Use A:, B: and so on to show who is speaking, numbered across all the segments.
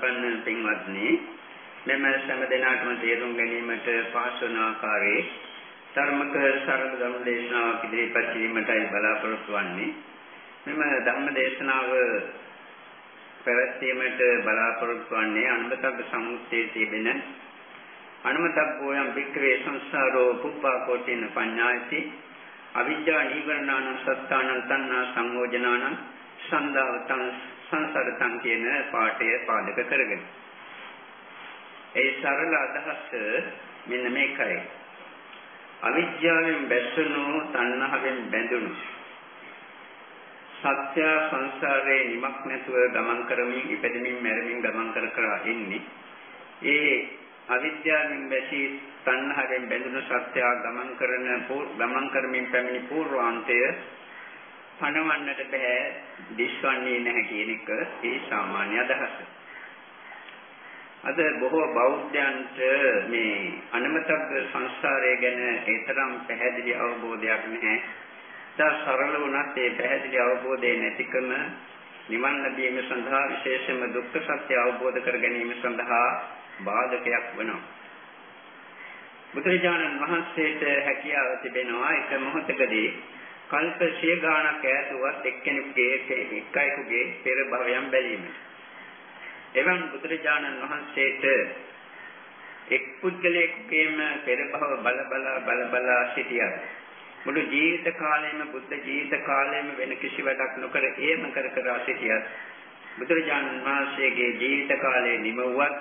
A: සම්පන්න පින්වත්නි මෙම සෑම දිනකටම තේරුම් ගැනීමට පහසු වන ආකාරයේ ධර්මක සරල ධර්ම දේශනාවක් ඉදිරිපත් කිරීමටයි බලාපොරොත්තු වෙන්නේ. මෙම ධර්ම දේශනාව පැවැත්වීමට බලාපොරොත්තු වන්නේ අනුබතග්ග සමුච්චයේ තිබෙන අනුමතග්ගෝයම් වික්‍රේ සංසාරෝ පුබ්බා කෝටින පඤ්ඤායති අවිද්‍යා නීවරණාන සත්තානං තණ්හා සංයෝජනාන සන්දාවතං සංසරතං කියන පාඩය පාදක කරගෙන. ඒ සරල අදහස මෙන්න මේකයි. අවිද්‍යාවෙන් බැස්සුණු තණ්හාවෙන් බැඳුණු. සත්‍ය සංසාරේ නිමක් නැතුව ගමන් කරමින් ඉපදෙමින් මැරෙමින් ගමන් කර කර ඉන්නේ. ඒ අවිද්‍යාවෙන් බැසී තණ්හාවෙන් බැඳුණු සත්‍ය ගමන් කරන ගමන් කරමින් පැමිණි పూర్වාන්තය පණවන්නට බෑ දිස්වන්නේ නැහැ කියන එක ඒ සාමාන්‍ය අදහස. අද බොහෝ බෞද්ධයන්ට මේ අනමතග්ග සංස්කාරය ගැන ඒතරම් පැහැදිලි අවබෝධයක් නැහැ. ඉතා සරල වුණත් ඒ පැහැදිලි අවබෝධය නැතිකම නිවන් ලැබීම සඳහා විශේෂයෙන්ම දුක්ඛ සත්‍ය අවබෝධ කර ගැනීම සඳහා බාධකයක් වෙනවා. බුදුරජාණන් වහන්සේට හැකියාව තිබෙනවා එක මොහොතකදී කල්ප සිය ගාණක් ඈතුවත් එක්කෙනෙකුගේ එක්කෙනෙකුගේ පෙර භවයන් බැලීමට. එවන් බුදුරජාණන් වහන්සේට එක් පුද්ගලයෙකුගේම පෙර භව බල බල බල බල සිටියා. මුළු ජීවිත කාලයම බුද්ධ ජීවිත කාලයම වෙන කිසි වැඩක් නොකර ඒම කර කර සිටියත් බුදුරජාණන් වහන්සේගේ ජීවිත කාලයේ නිමවුවත්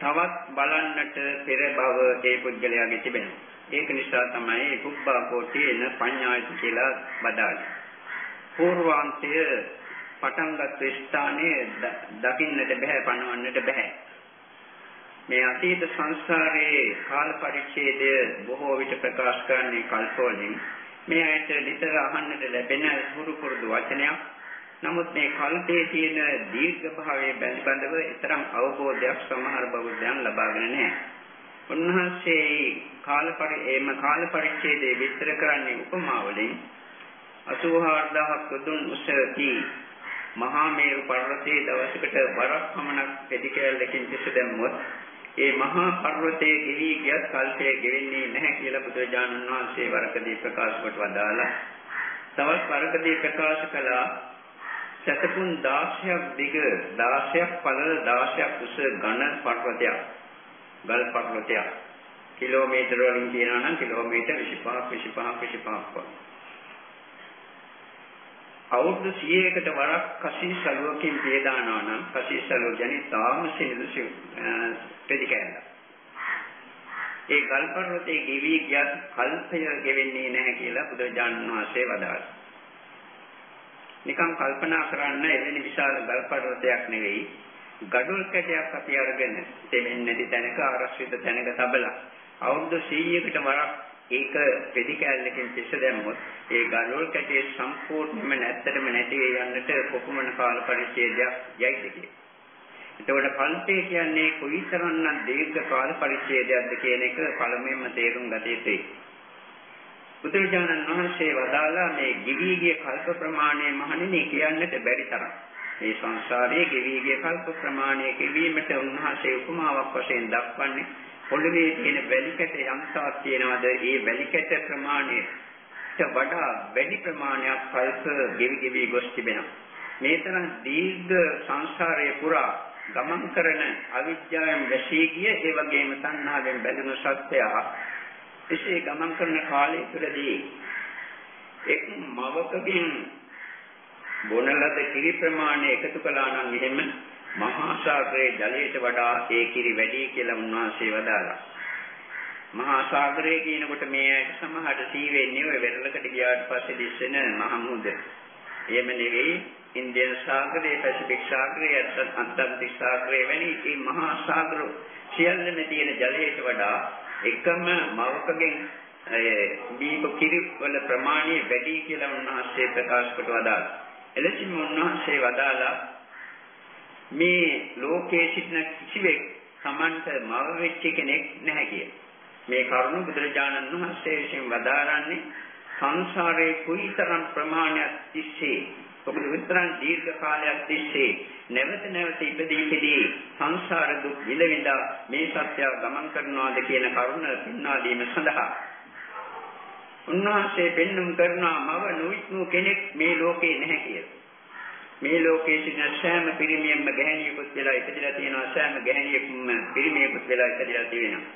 A: තවත් බලන්නට පෙර භව ඒ පුද්ගලයාගේ තිබෙනවා. ඒක නිසා තමයි පුබ්බා කෝටින පඤ්ඤායිති කියලා බදාලේ. పూర్වාන්තය පටන්ගත් ස්ථානයේ දකින්නට බෑ පණවන්නට බෑ. මේ අතීත සංසාරයේ කාල පරිච්ඡේදය බොහෝ විට ප්‍රකාශ කරන්නේ කල්පවලින් මේ ඇයට නිතර අහන්නට ලැබෙන හුරු පුරුදු වචනයක්. නමුත් මේ කල්පයේ තියෙන දීර්ඝ භාවයේ බැඳබඳව ඊතරම් අවබෝධයක් සමහර බෞද්ධයන් ලබාගෙන නැහැ. උන්වහන්සේ කාල පරි එම කාල පරිච්ඡේදයේ විස්තර කරන්නේ උපමාවලින් 84000ක් දුන් උසති මහා මේරු පර්වතයේ දවසකට වරක් පමණක් පෙඩි කැලලකින් පිස දැම්මොත් ඒ මහා පර්වතයේ ගෙවි ගියත් කල්පය ගෙවෙන්නේ නැහැ කියලා බුදුරජාණන් වහන්සේ වරකදී ප්‍රකාශ කොට වදාලා. තවත් වරකදී ප්‍රකාශ කළා සතපුන් 16ක් දිග 16ක් පළල 16ක් උස ඝන පර්වතයක්. ගල් පර්වතයක්. කිලෝමීටර වලින් කියනවා නම් කිලෝමීටර 25ක් 25ක් 25ක් වගේ. අවුරුදු 100කට වරක් කසී සලුවකින් පියදානවා නම් කසී සලුව කියන්නේ තාම සිනිදු ප්‍රතිකෑල්ල. ඒ ගල් පර්වතයේ ගෙවි ගියත් කල්පය ගෙවෙන්නේ නැහැ කියලා බුදුරජාණන් වහන්සේ වදාළා. නිකම් කල්පනා කරන්න එවැනි විශාල ගල් පර්වතයක් නෙවෙයි ගඩොල් කැටයක් අපි අරගෙන දෙමින් නැති තැනක ආරක්ෂිත තැනක තබලා අවුරුදු 100කට වරක් ඒක පෙඩි කැලලකින් පිස්ස දැම්මොත් ඒ ගලවල් කැටේ සම්පූර්ණයෙන්ම නැත්තටම නැති යන්නට කොපමණ කාල පරිච්ඡේදයක් යයිද කියලා. එතකොට කල්පය කියන්නේ කොයිතරම්නම් දීර්ඝ කාල පරිච්ඡේදයක්ද කියන එක පළමුවෙන්ම තේරුම් ගත යුතුයි. බුදුරජාණන් වහන්සේ වදාලා මේ ගිවි ගිය කල්ප ප්‍රමාණය මහණෙනි කියන්නට බැරි තරම්. මේ සංසාරයේ ගිවි ගිය කල්ප ප්‍රමාණය කිවීමට උන්වහන්සේ උපමාවක් වශයෙන් දක්වන්නේ පොළවේ තියෙන වැලි කැට යම්තාක් තියෙනවද ඒ වැලි කැට ප්‍රමාණයට වඩා වැඩි ප්‍රමාණයක් කල්ප ගෙවි ගෙවි ගොස් තිබෙනවා. මේ තරම් දීර්ඝ සංසාරයේ පුරා ගමන් කරන අවිද්‍යාවෙන් වැසී ගිය ඒ වගේම තණ්හාවෙන් බැඳුණු සත්‍යය එසේ ගමන් කරන කාලය තුළදී එක් මවකකින් බොන ලද කිරි ප්‍රමාණය එකතු කළා නම් එහෙම මහා සාගරයේ ජලයට වඩා ඒ කිරි වැඩි කියලා උන්වහන්සේ වදාළා. මහා සාගරය කියනකොට මේ ඇයිට සමහරට සීවෙන්නේ ඔය වෙරළකට ගියාට පස්සේ දිස්සෙන මහ මුහුද. එහෙම නෙවෙයි ඉන්දියන් සාගරය, පැසිෆික් සාගරය, අට්ලාන්ටික් සාගරය වැනි මේ මහා සාගර සියල්ලම තියෙන ජලයට වඩා එකම මවකගෙන් දීප කිරි වල ප්‍රමාණය වැඩි කියලා උන්වහන්සේ ප්‍රකාශ කොට වදාළා. එලෙසින්ම උන්වහන්සේ වදාලා මේ ලෝකයේ සිටින කිසිවෙක් Tamanට මව වෙච්ච කෙනෙක් නැහැ කිය. මේ කරුණ බුදුරජාණන් වහන්සේ විසින් වදාරන්නේ සංසාරයේ කුයිතරම් ප්‍රමාණයක් තිස්සේ මොකද විතරක් දීර්ඝ කාලයක් තිස්සේ නැවත නැවත ඉපදී ඉපදී සංසාර දුක් විඳවිඳ මේ සත්‍ය ගමන් කරනවාද කියන කරුණ පින්නා දීම සඳහා උන්වහන්සේ පෙන්눔 කරනා මව නොවිත්නු කෙනෙක් මේ ලෝකේ නැහැ කියලා. මේ ලෝකයේ සිටින සෑම පිරිමියෙක්ම ගැහණියෙකුත් වෙලා ඉපදලා තියෙනවා සෑම ගැහණියෙකුම පිරිමියෙකුත් වෙලා ඉපදලා තියෙනවා.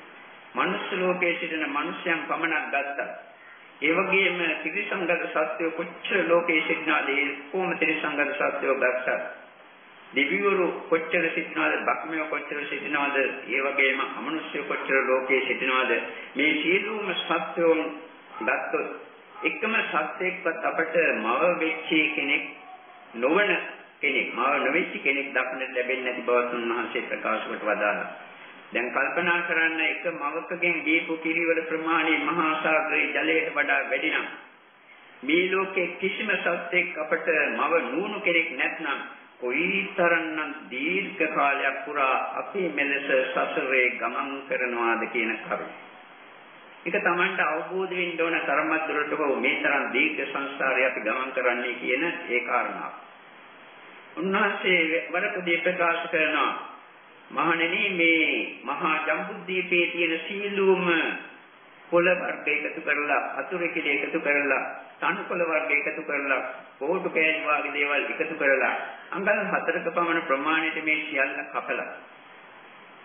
A: මනුස්ස ලෝකයේ සිටින මිනිසයන් පමණක් ගත්තා. ඒ වගේම ත්‍රිසංගත සත්‍යෝ කොච්චර ලෝකයේ සිටිනාද ඒ කොහොම ත්‍රිසංගත සත්‍යෝ ගත්තා. දෙවිවරු කොච්චර සිටිනවද බක්මය කොච්චර සිටිනවද ඒ වගේම අමනුෂ්‍ය කොච්චර ලෝකයේ සිටිනවද මේ සියලුම සත්‍යෝන් ගත්තොත් එකම සත්‍යයක්වත් අපට මව වෙච්ච කෙනෙක් නොවන කෙනෙක් මව නොවෙච්ච කෙනෙක් දක්නට ලැබෙන්නේ නැති බව උන්වහන්සේ ප්‍රකාශ කොට වදාළා. දැන් කල්පනා කරන්න එක මවකගෙන් දීපු කිරිවල ප්‍රමාණය මහා සාගරයේ ජලයට වඩා වැඩි නම් මේ ලෝකේ කිසිම සත්‍යයක් අපට මව නුණු කෙනෙක් නැත්නම් කොයිතරම්නම් දීර්ඝ කාලයක් පුරා අපි මෙලෙස සසරේ ගමන් කරනවාද කියන කරුණ. ඒක Tamanට අවබෝධ වෙන්න ඕන තරමක් දුරට හෝ මේ තරම් දීර්ඝ සංසාරය අපි ගමන් කරන්නේ කියන ඒ කාරණාව. උන්වහන්සේ වරපදී ප්‍රකාශ කරනවා මහණෙනි මේ මහා ජම්බුද්දීපේ තියෙන සීලුම පොළ වර්ග එකතු කරලා අතුරු කිලි එකතු කරලා තනකොළ වර්ග එකතු කරලා කෝටු කෑලි වගේ දේවල් එකතු කරලා අඟල් හතරක පමණ ප්‍රමාණයට මේ සියල්ල කපලා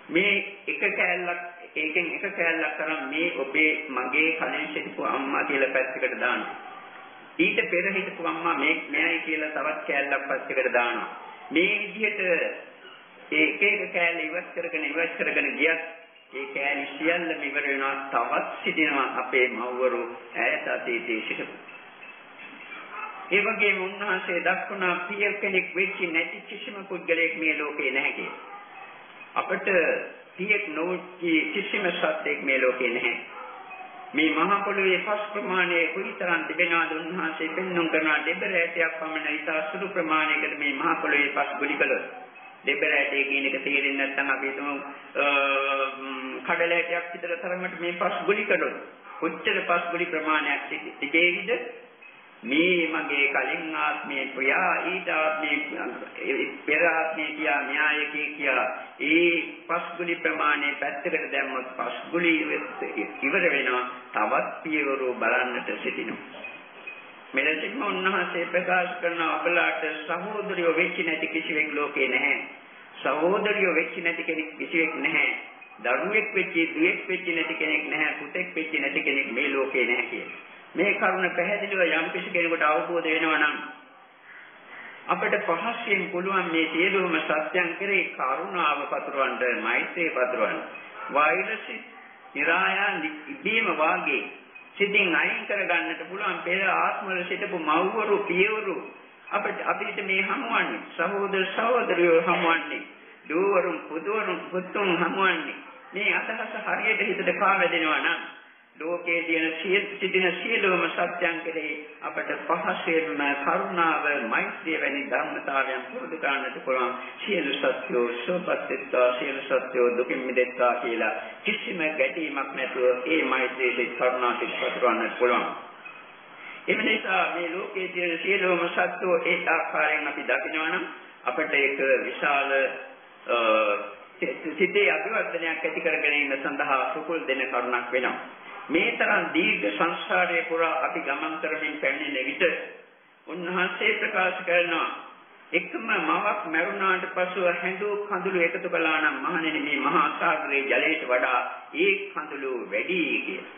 A: මේ එක කෑල්ලක් ඒකෙන් එක කෑල්ලක් තරම් මේ ඔබේ මගේ කලින් සිටපු අම්මා කියලා පැත්තකට දානවා. ඊට පෙර හිටපු අම්මා මේ මෙයයි කියලා තවත් කෑල්ලක් පැත්තකට දානවා. මේ විදිහට ඒ එක එක කෑල්ල ඉවත් කරගෙන ඉවත් කරගෙන ගියත් ඒ කෑලි සියල්ලම ඉවර වෙනවා තවත් සිටිනවා අපේ මව්වරු ඈත අතීතයේ සිටපු. ඒ වගේම උන්වහන්සේ දක්වනා පිය කෙනෙක් වෙච්ච නැති කිසිම පුද්ගලයෙක් මේ ලෝකේ නැහැ කියලා. අපට පියෙක් නොවි කිසිම සත්‍යයක් මේ ලෝකේ නැහැ. මේ මහා පොළොවේ පස් ප්‍රමාණය කුයිතරම් තිබෙනවද උන්වහන්සේ පෙන්වුම් කරන දෙබර ඇටයක් පමණ ඉතා සුළු ප්‍රමාණයකට මේ මහා පොළොවේ පස් ගුලි කළොත්. දෙබර ඇටය කියන එක තේරෙන්නේ නැත්නම් අපි හිතමු කඩල ඇටයක් විතර තරමට මේ පස් ගුලි කළොත්. කොච්චර පස් ගුලි ප්‍රමාණයක් තිබේවිද? මේ මගේ කලින් ආත්මයේ ප්‍රියා ඊට ආත්මයේ පෙර ආත්මයේ කියා න්‍යායකී කියා ඒ පස්ගුලි ප්‍රමාණය පැත්තකට දැම්මොත් පස්ගුලි ඉවර වෙනවා. තවත් පියවරු බලන්නට සිටිනවා. මෙලෙසින්ම උන්වහන්සේ ප්‍රකාශ කරන අපලාට සහෝදරියෝ වෙච්ච නැති කිසිවෙක් ලෝකේ නැහැ. සහෝදරියෝ වෙච්ච නැති කෙනෙක් කිසිවෙක් නැහැ. දරුවෙක් වෙච්ච දුවෙක් වෙච්ච නැති කෙනෙක් නැහැ. පුතෙක් වෙච්ච නැති කෙනෙක් මේ ලෝකේ නැහැ කියලා. මේ කරුණ පැහැදිලිව යම් කිසි කෙනෙකුට අවබෝධ වෙනවා නම් අපිට පහස්යෙන් පුළුවන් මේ සියලුම සත්‍යයන් කෙරේ කරුණාව පතුරවන්න මෛත්‍රී පතුරවන්න. වෛරසි નિરાයන් ඉබේම වාගේ සිතින් අයින් කරගන්නට පුළුවන් පෙර ආත්මවල සිටපු මව්වරු පියවරු අපිට අපිට මේ හමුවන්නේ. සහෝදර සහෝදරියෝ හමුවන්නේ. දූවරුන් පුදවරුන් පුතුන් හමුවන්නේ. මේ අදහස හරියට හිතට පාවැදෙනවා නම් ලෝකයේ තියෙන සිටින සියලුම සත්‍යයන් කෙරෙහි අපට පහසෙන්ම කරුණාව මෛත්‍රිය වැනි ධර්මතාවයන් පුරුදු කරන්නට පුළුවන්. සියලු සත්‍යෝ සෝපත්ත්වා සියලු සත්‍යෝ දුකින් මිදෙත්වා කියලා කිසිම ගැටීමක් නැතුව ඒ මෛත්‍රියේ කරුණා සිත් පතුරවන්නට පුළුවන්. එම නිසා මේ ලෝකයේ තියෙන සියලුම සත්‍යෝ ඒ ආකාරයෙන් අපි දකිනවා නම් අපට ඒක විශාල සිතේ අභිවර්ධනයක් ඇති කර ගැනීම සඳහා සුකුල් දෙන කරුණක් වෙනවා. මේ තරම් දීර්ඝ සංසාරයේ පුරා අපි ගමන් කරමින් පැමිණෙන විට උන්වහන්සේ ප්‍රකාශ කරනවා එකම මවක් මරුණාට පසුව හැඬු කඳුළු එකතු කළා නම් මහණෙනි මේ මහා සාගරයේ ජලයට වඩා ඒ කඳුළු වැඩි කියලා.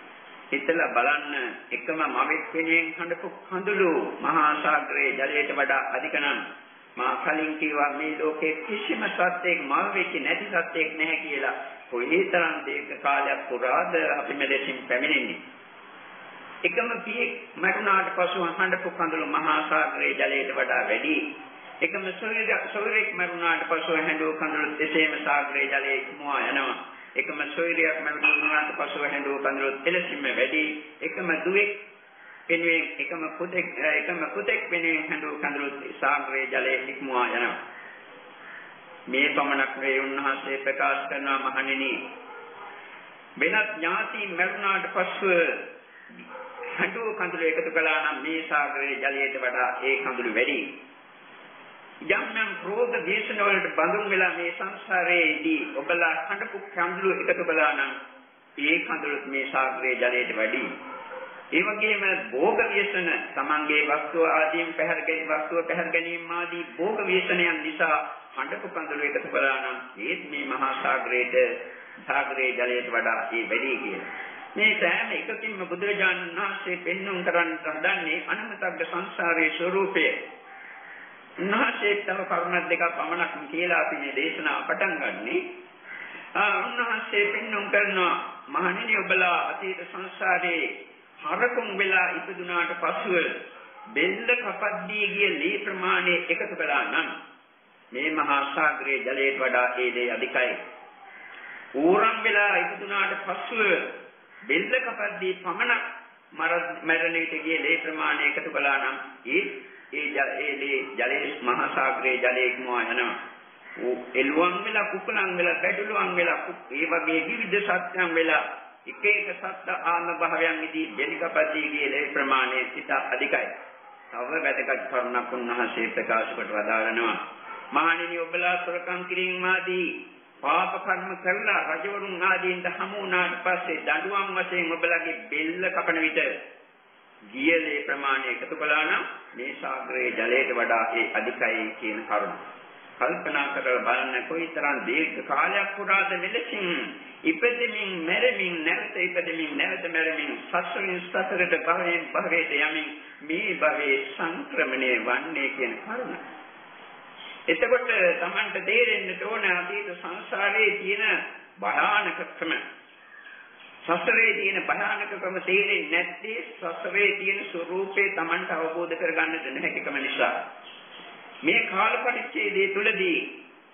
A: හිතලා බලන්න එකම මවෙක් වෙනෙන් හඬපු කඳුළු මහා සාගරයේ ජලයට වඩා අධික නම් මා කලින් කිව්වා මේ ලෝකේ කිසිම සත්‍යයක් මව වෙච්ච නැති සත්‍යයක් නැහැ කියලා. කොහේතරම් දීර්ඝ කාලයක් පුරාද අපි මෙලෙසින් පැමිණෙන්නේ. එකම පියෙක් මරුණාට පසු අහඬපු කඳුළු මහා සාගරයේ ජලයට වඩා වැඩි. එකම සොයරෙක් මරුණාට පසු හැඬු කඳුළු එසේම සාගරයේ ජලයේ ඉක්මවා යනවා. එකම සොයරියක් මරුණාට පසු හැඬු කඳුළු එලෙසින්ම වැඩි. එකම දුවෙක් වෙනුවෙන් එකම පුතෙක් එකම පුතෙක් වෙනුවෙන් හැඬු කඳුළු සාගරයේ ජලයේ ඉක්මවා යනවා. මේ පමණක් නෙවෙයි උන්වහන්සේ ප්‍රකාශ කරනවා මහණෙනි වෙනත් ඥාතීන් මරුණාට පස්සෙ හඬු කඳුළු එකතු කළා නම් මේ සාගරයේ ජලයට වඩා ඒ කඳුළු වැඩි යම් යම් රෝග දේශන වලට බඳුන් වෙලා මේ සංසාරයේදී ඔබලා කඳපු කඳුළු එකතු කළා නම් ඒ කඳුළුත් මේ සාගරයේ ජලයට වැඩි. ඒ වගේම භෝග ව්‍යසන තමන්ගේ වස්තුව ආදීන් පැහැර ගැනීම වස්තුව පැහැර ගැනීම ආදී භෝග ව්‍යසනයන් නිසා හඬපු කඳුළු එකතු කළා නම් ඒත් මේ මහා සාගරයට සාගරයේ ජලයට වඩා ඒ වැඩි කියලා. මේ සෑම එකකින්ම බුදුරජාණන් වහන්සේ පෙන්වුම් කරන්න හදන්නේ අනමතග්ග සංසාරයේ ස්වરૂපය. උන්වහන්සේ තව කරුණ දෙකක් පමණක් කියලා අපි මේ දේශනාව පටන් ගන්නේ. උන්වහන්සේ පෙන්වුම් කරනවා මහණෙනි ඔබලා අතීත සංසාරයේ හරකුන් වෙලා ඉපදුනාට පසුව බෙල්ල කපද්දී ගිය ලී ප්‍රමාණය එකතු කළා නම් මේ මහා සාගරයේ ජලයට වඩා ඒ දේ අධිකයි. ඌරන් වෙලා ඉපදුනාට පසුව බෙල්ල කපද්දී පමණ මරණ විට ගිය ලී ප්‍රමාණය එකතු කළා නම් ඒ ඒ ඒ ජලයේ මහා සාගරයේ ජලයේ ඉක්මවා යනවා. එළුවන් වෙලා කුකුලන් වෙලා බැටළුවන් වෙලා ඒ වගේ විවිධ සත්‍යයන් වෙලා එක එක සත්ත්ව ආත්ම භාවයන් ඉදී බෙලිකපදී කියලා ප්‍රමාණය සිත අධිකයි. තව වැදගත් කරුණක් උන්වහන්සේ ප්‍රකාශ කොට වදාරනවා. මහණෙනි ඔබලා සොරකම් කිරීම ආදී පාප කර්ම කළා රජවරුන් ආදීන්ට හමු වුණාට පස්සේ දඬුවම් වශයෙන් ඔබලාගේ බෙල්ල කපන විට ගියලේ ප්‍රමාණය එකතු කළා නම් මේ සාගරයේ ජලයට වඩා ඒ අධිකයි කියන කරුණ. කල්පනා කරලා බලන්න කොයිතරම් දීර්ඝ කාලයක් පුරාද මෙලෙසින් ඉපදෙමින් මැරෙමින් නැවත ඉපදෙමින් නැවත මැරෙමින් සසරින් සසරට භවයෙන් භවයට යමින් මේ භවයේ සංක්‍රමණය වන්නේ කියන කරුණ. එතකොට Tamanට තේරෙන්න ඕන අතීත සංසාරයේ තියෙන භයානකකම සසරේ තියෙන භයානකකම තේරෙන්නේ නැත්තේ සසරේ තියෙන ස්වરૂපේ Tamanට අවබෝධ කරගන්නට නැතිකම නිසා. මේ කාල පරිච්ඡේදයේ තුලදී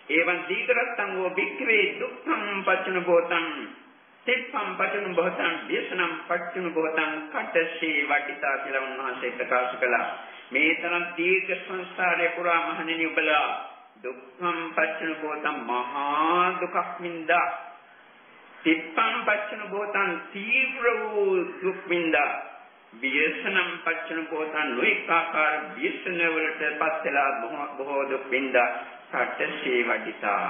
A: එවං දීකරත්තං වූ වික්‍රේ දුක්ඛං පච්චන භෝතං තිප්පං පච්චන භෝතං විසනම් පච්චන භෝතං කට්ටසී වටිතා කියලා උන්වහන්සේ ප්‍රකාශ කළා මේ තරම් දීර්ඝ සංසාරේ පුරා මහණෙනි ඔබලා දුක්ඛං පච්චන භෝතං මහා දුකක් මින්දා. තිප්පං පච්චන භෝතං තීව්‍ර වූ දුක් මින්දා. වියසනම් පච්චන කෝතන් නොඑක ආකාර වියසන වලට පත් වෙලා බොහෝ දුක් විඳා සට්ටසේ වඩිතා.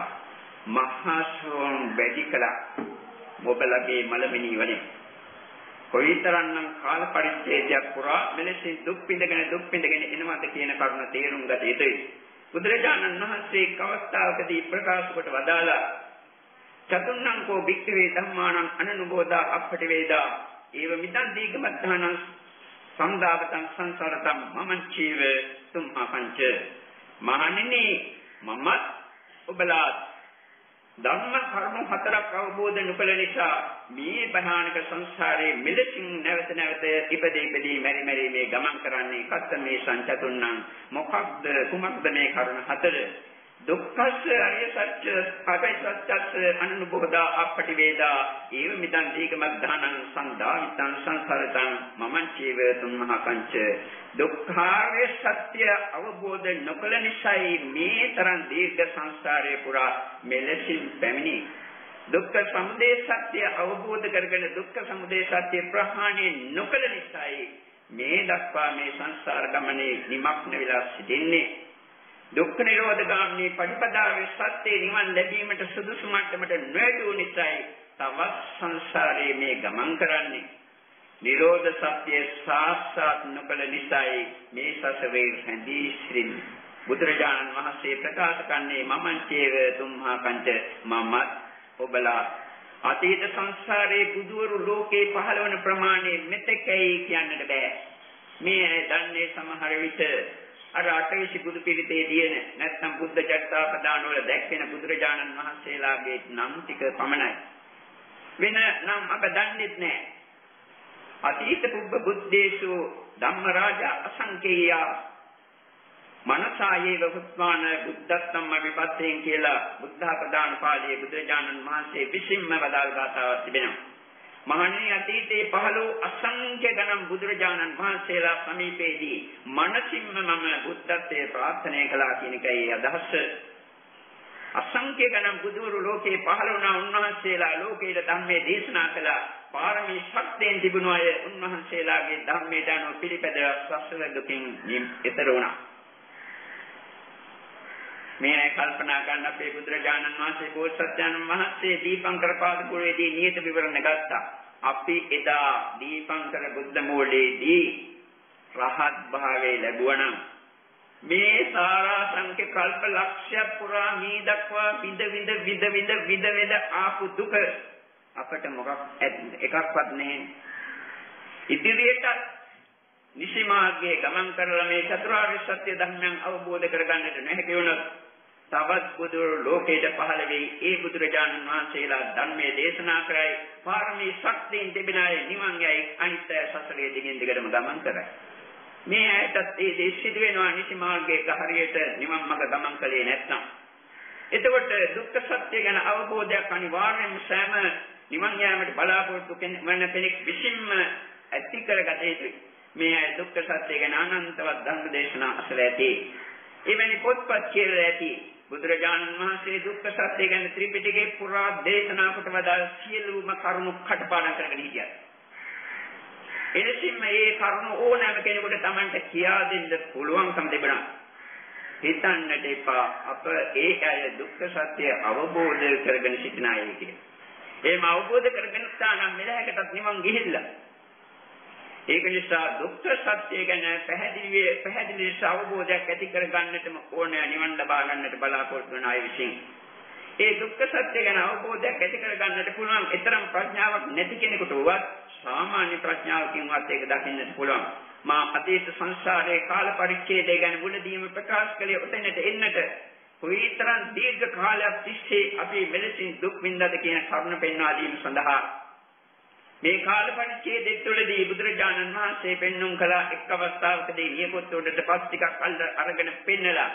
A: මහසෝන් වැඩි කළා. ඔබලගේ මලමිනී වනේ කොයිතරම්නම් කාල පරිච්ඡේදයක් පුරා මෙලෙසින් දුක් විඳගෙන දුක් විඳගෙන එනවද කියන කරුණ තේරුම් ගත යුතුයි. බුදුරජාණන් වහන්සේ එක් අවස්ථාවකදී ප්‍රකාශ කොට වදාලා චතුන්නං කෝ භික්ඛවේ ධම්මානං අනනුබෝධා අප්පටි වේදා. ඒව මිදන් දීගමත්තාන සම්දාවතං සංසාරතං මමං චීව තුම්හා පංච. මහණෙනි මමත් ඔබලා ධම්ම කර්ම හතරක් අවබෝධ නොකළ නිසා මේ භයානක සංසාරයේ මෙලෙසින් නැවත නැවත ඉපදී ඉපදී මෙරි මෙරි මේ ගමන් කරන්නේ කත්ත මේ සංචතුන්නම් මොකක්ද කුමක්ද මේ කරුණ හතර? දුක්ඛස්ස අරිය සත්‍ය අපේ සත්‍යස්ස අනුභවදා අපටි වේදා ඒව මිදන් දීගමග්ධානං සංදාවිතං සංසරතං මමං චේව තුම්මහ කංච දුක්ඛාරිය සත්‍ය අවබෝධ නොකළ නිසායි මේ තරම් දීර්ඝ සංසාරයේ පුරා මෙලෙසින් පැමිණි. දුක්ඛ සමුදය සත්‍ය අවබෝධ කරගෙන දුක්ඛ සමුදය සත්‍ය ප්‍රහාණය නොකළ නිසායි මේ දක්වා මේ සංසාර ගමනේ නිමක්න වෙලා සිටින්නේ. දුක්ඛ නිරෝධ ගාමිනී පටිපදාවේ සත්‍ය නිවන් ලැබීමට සුදුසු මට්ටමට නොයදු නිසායි තවත් සංසාරයේ මේ ගමන් කරන්නේ. නිරෝධ සත්‍ය සාක්ෂාත් නොකළ නිසායි මේ සසරේ හැඳී සිටින්නේ. බුදුරජාණන් වහන්සේ ප්‍රකාශ කරන්නේ මමං චේව තුම්හා පංච මමත් ඔබලා අතීත සංසාරයේ බුදුවරු ලෝකේ පහළ වන ප්‍රමාණය මෙතෙකයි කියන්නට බෑ. මේ දන්නේ සමහර විට අර අටවිසි බුදු පිළිතේ දින නැත්නම් බුද්ධ චරිතාපදාන වල දැක්වෙන බුදුරජාණන් වහන්සේලාගේ නම් ටික පමණයි. වෙන නම් අප දන්නේ නැහැ. අතීත පුබ්බ බුද්දේසු ධම්මරාජා අසංකේය මනසායේව උත්මාන බුද්ධත්තම්ම විපත්තෙන් කියලා බුද්ධ ප්‍රදාන පාළියේ බුදුරජාණන් වහන්සේ විසින්ම වදාළ ගාතාවක් තිබෙනවා. මහණේ අතීතයේ පහළ වූ අසංඛ්‍ය ගණන් බුදුරජාණන් වහන්සේලා සමීපයේදී මනසින්ම මම බුද්ධත්වයේ ප්‍රාර්ථනා කළා කියන එකයි අදහස. අසංඛ්‍ය ගණන් බුදුරු ලෝකේ පහළ වුණා උන්වහන්සේලා ලෝකයේ ධර්මයේ දේශනා කළා. පාරමී ශක්තියෙන් තිබුණු අය උන්වහන්සේලාගේ ධර්මයට අනුව පිළිපැද සසර දුකින් ඈතර වුණා. මේ කල්පනා කරන අපේ බුදුරජාණන් වහන්සේ බෝසත්යන් වහන්සේ දීපංකර පාදපුරේදී නියත විවරණ ගත්තා. අපි එදා දීපංකර බුද්ධ මූලයේදී රහත් භාවයේ ලැබුණා මේ සාරාංශක කල්ප ලක්ෂයක් පුරා මේ දක්වා විඳ විඳ විඳ විඳ විඳ විඳ ආපු දුක අපට මොකක් එකක්වත් නැහැ ඉදිරියට නිසි මාර්ගයේ ගමන් කරලා මේ චතුරාර්ය සත්‍ය ධර්මයන් අවබෝධ කරගන්නට නැහැ වුණොත් තවත් බුදු ලෝකයට පහළ වෙයි ඒ බුදුරජාණන් වහන්සේලා ධර්මයේ දේශනා කරයි පාරමී ශක්තියින් තිබෙන අය නිවන් යයි අනිත්‍ය සසරේ දිගින් දිගටම ගමන් කරයි මේ ඇයටත් ඒ දේ සිදු වෙනවා නිසි මාර්ගයක හරියට නිවන් මඟ ගමන් කළේ නැත්නම් එතකොට දුක්ඛ සත්‍ය ගැන අවබෝධයක් අනිවාර්යයෙන්ම සෑම නිවන් යාමට බලාපොරොත්තු වෙන කෙනෙක් විසින්ම ඇති කරගත යුතුයි. මේ දුක්ඛ සත්‍ය ගැන අනන්තවත් ධර්ම දේශනා අසල ඇති. එවැනි පොත්පත් කියලා ඇති. බුදුරජාණන් වහන්සේ දුක්ඛ සත්‍ය ගැන ත්‍රිපිටකේ පුරා දේශනා කොට වදාළ සියලුම කරුණු කටපාඩම් කරගෙන හිටියා. එලෙසින්ම මේ කරුණ ඕනෑම කෙනෙකුට Tamanට කියා දෙන්න පුළුවන්කම තිබුණා. හිතන්නට එපා අප ඒ අය දුක්ඛ සත්‍ය අවබෝධ කරගෙන සිටින අය කියලා. එහෙම අවබෝධ කරගෙන තානම් මෙලහකටත් නිවන් ගිහිල්ලා. ඒක නිසා දුක්ඛ සත්‍ය ගැන පැහැදිලි පැහැදිලි අවබෝධයක් ඇති කර ගන්නටම ඕනෑ නිවන් ලබා ගන්නට බලාපොරොත්තු වන අය විසින්. ඒ දුක්ඛ සත්‍ය ගැන අවබෝධයක් ඇති කර ගන්නට පුළුවන් ඊතරම් ප්‍රඥාවක් නැති කෙනෙකුට වත් සාමාන්‍ය ප්‍රඥාවකින්වත් ඒක දකින්නට පුළුවන්. මා අතීත සංසාරයේ කාල පරිච්ඡේදය ගැන මුලදීම ප්‍රකාශ කළේ ඔතනට එන්නට කොයිතරම් දීර්ඝ කාලයක් තිස්සේ අපි මෙලෙසින් දුක් විඳද කියන කරුණ පෙන්වා දීම සඳහා මේ කාල පරිච්ඡේදය තුළදී බුදුරජාණන් වහන්සේ පෙන්눔 කළ එක් අවස්ථාවකදී නියපොත් උඩට පස් ටිකක් අරගෙන පෙන්නලා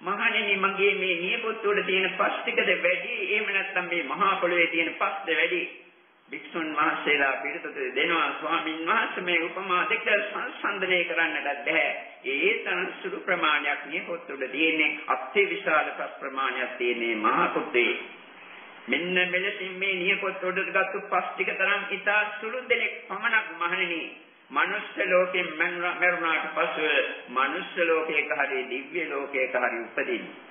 A: මහණෙනි මගේ මේ නියපොත් උඩ තියෙන පස් ටිකද වැඩි එහෙම නැත්නම් මේ මහා පොළවේ තියෙන පස්ද වැඩි වික්ෂුන් වහන්සේලා පිළිතුරු දෙනවා ස්වාමින් වහන්සේ මේ උපමා දෙක සංසන්දනය කරන්නට බැහැ. ඒ තරම් සුළු ප්‍රමාණයක් මේ පොත් උඩ තියෙන්නේ අත්‍ය විශාල ප්‍රමාණයක් තියෙන්නේ මහා පොතේ. මෙන්න මෙලෙසින් මේ නියපොත් උඩට ගත්තු පස් ටික තරම් ඉතා සුළු දෙනෙක් පමණක් මහණෙනි. මනුස්ස ලෝකෙන් මරුණාට පසුව මනුස්ස ලෝකයක හරි දිව්‍ය ලෝකයක හරි උපදින්නේ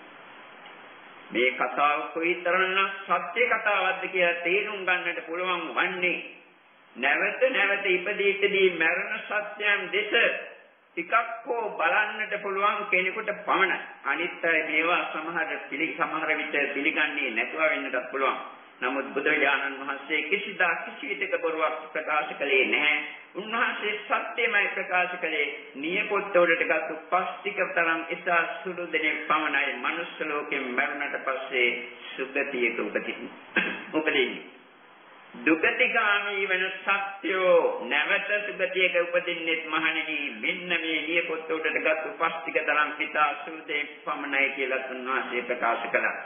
A: මේ කතාව කොයිතරම්නම් සත්‍ය කතාවක්ද කියලා තේරුම් ගන්නට පුළුවන් වන්නේ නැවත නැවත ඉපදීටදී මරණ සත්‍යයන් දෙස ටිකක් හෝ බලන්නට පුළුවන් කෙනෙකුට පමණයි. අනිත් අය මේවා සමහර පිළි සමහර විට පිළිගන්නේ නැතුව වෙන්නත් පුළුවන්. නමුත් බුදුරජාණන් වහන්සේ කිසිදා කිසිවිටක බොරුවක් ප්‍රකාශ කළේ නැහැ. උන්වහන්සේ සත්‍යමයි ප්‍රකාශ කළේ නියපොත්තවලට ගත් උපස්තික තරම් එසා සුළු දෙනෙක් පමණයි මනුස්ස ලෝකෙන් මරුණට පස්සේ සුගතියක උපදින්නේ. උපදින්නේ. දුගතිගාමී වෙන සත්‍යෝ නැවත සුගතියක උපදින්නෙත් මහණෙනි. මෙන්න මේ නියපොත්තවලට ගත් උපස්තික තරම් පිතා සුළු දෙයක් පමණයි කියලා උන්වහන්සේ ප්‍රකාශ කළා.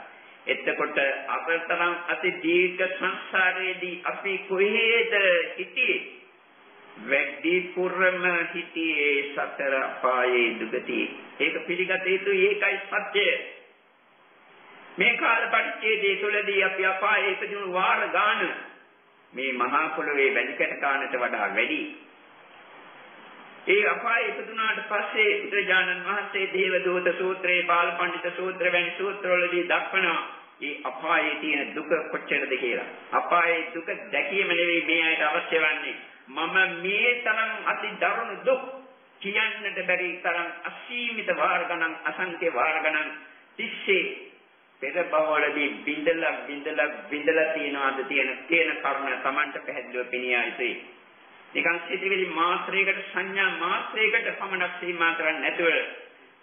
A: එතකොට අපතරම් අති දීර්ඝ සංසාරයේදී අපි කොහේද සිටියේ වැඩි පුරම හිටියේ සතර පායේ දුගති ඒක පිළිගත යුතුයි ඒකයි සත්‍යය. මේ කාල පරිච්ඡේදයේ තුලදී අපි අපායේ ඉපදුණු වාර ගාන මේ මහා පොළොවේ වැඩිකට කාණට වඩා වැඩි ඒ අපායේ ඉපදුනාට පස්සේ බුදුරජාණන් වහන්සේ දේවදූත සූත්‍රයේ බාලපඬිත සූත්‍ර වැනි සූත්‍රවලදී දක්වනවා මේ අපායේ තියෙන දුක කොච්චරද කියලා. අපායේ දුක දැකීම නෙවෙයි මේ අයට අවශ්‍ය වන්නේ. මම මේ තරම් අති දරුණු දුක් කියන්නට බැරි තරම් අසීමිත වාර ගණන් අසංඛ්‍ය වාර ගණන් තිස්සේ පෙර බවවලදී බින්දලා බින්දලා බින්දලා තියනවාද තියෙන තියෙන කරුණ Tamanට පැහැදිලිව පෙනියා යුතුයි. නිකන් සිටිවිලි මාත්‍රයකට සංඥා මාත්‍රයකට පමණක් සීමා කරන්නේ නැතුව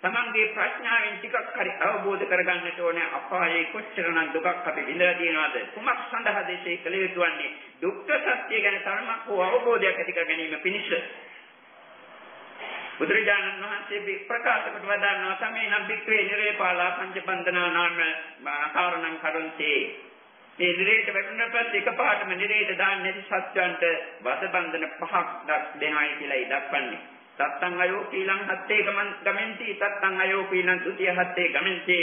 A: තමන්ගේ ප්‍රඥාවෙන් ටිකක් හරි අවබෝධ කරගන්නට ඕනේ අපායේ කොච්චරනම් දුකක් අපි විඳලා තියෙනවද කුමක් සඳහා දේශේ කළ යුතු වන්නේ දුක්ඛ සත්‍ය ගැන තරමක් හෝ අවබෝධයක් ඇති කර ගැනීම පිණිස බුදුරජාණන් වහන්සේ ප්‍රකාශ කොට වදානවා තමයි නම් වික්‍රේ නිරේපාලා පංච බන්ධනා නාම කාරණම් කරුන්තේ. මේ නිරේත වැටුණා පස්සේ එකපාරටම නිරේත දාන්නේ නැති සත්‍යයන්ට වද බන්ධන පහක් දෙනවයි කියලා ඉදක්වන්නේ තත්තං අයෝ පීලං හත්තේ ගමෙන්ති තත්තං අයෝ පීලං ဒ ුතිය හත්තේ ගමෙන්ති.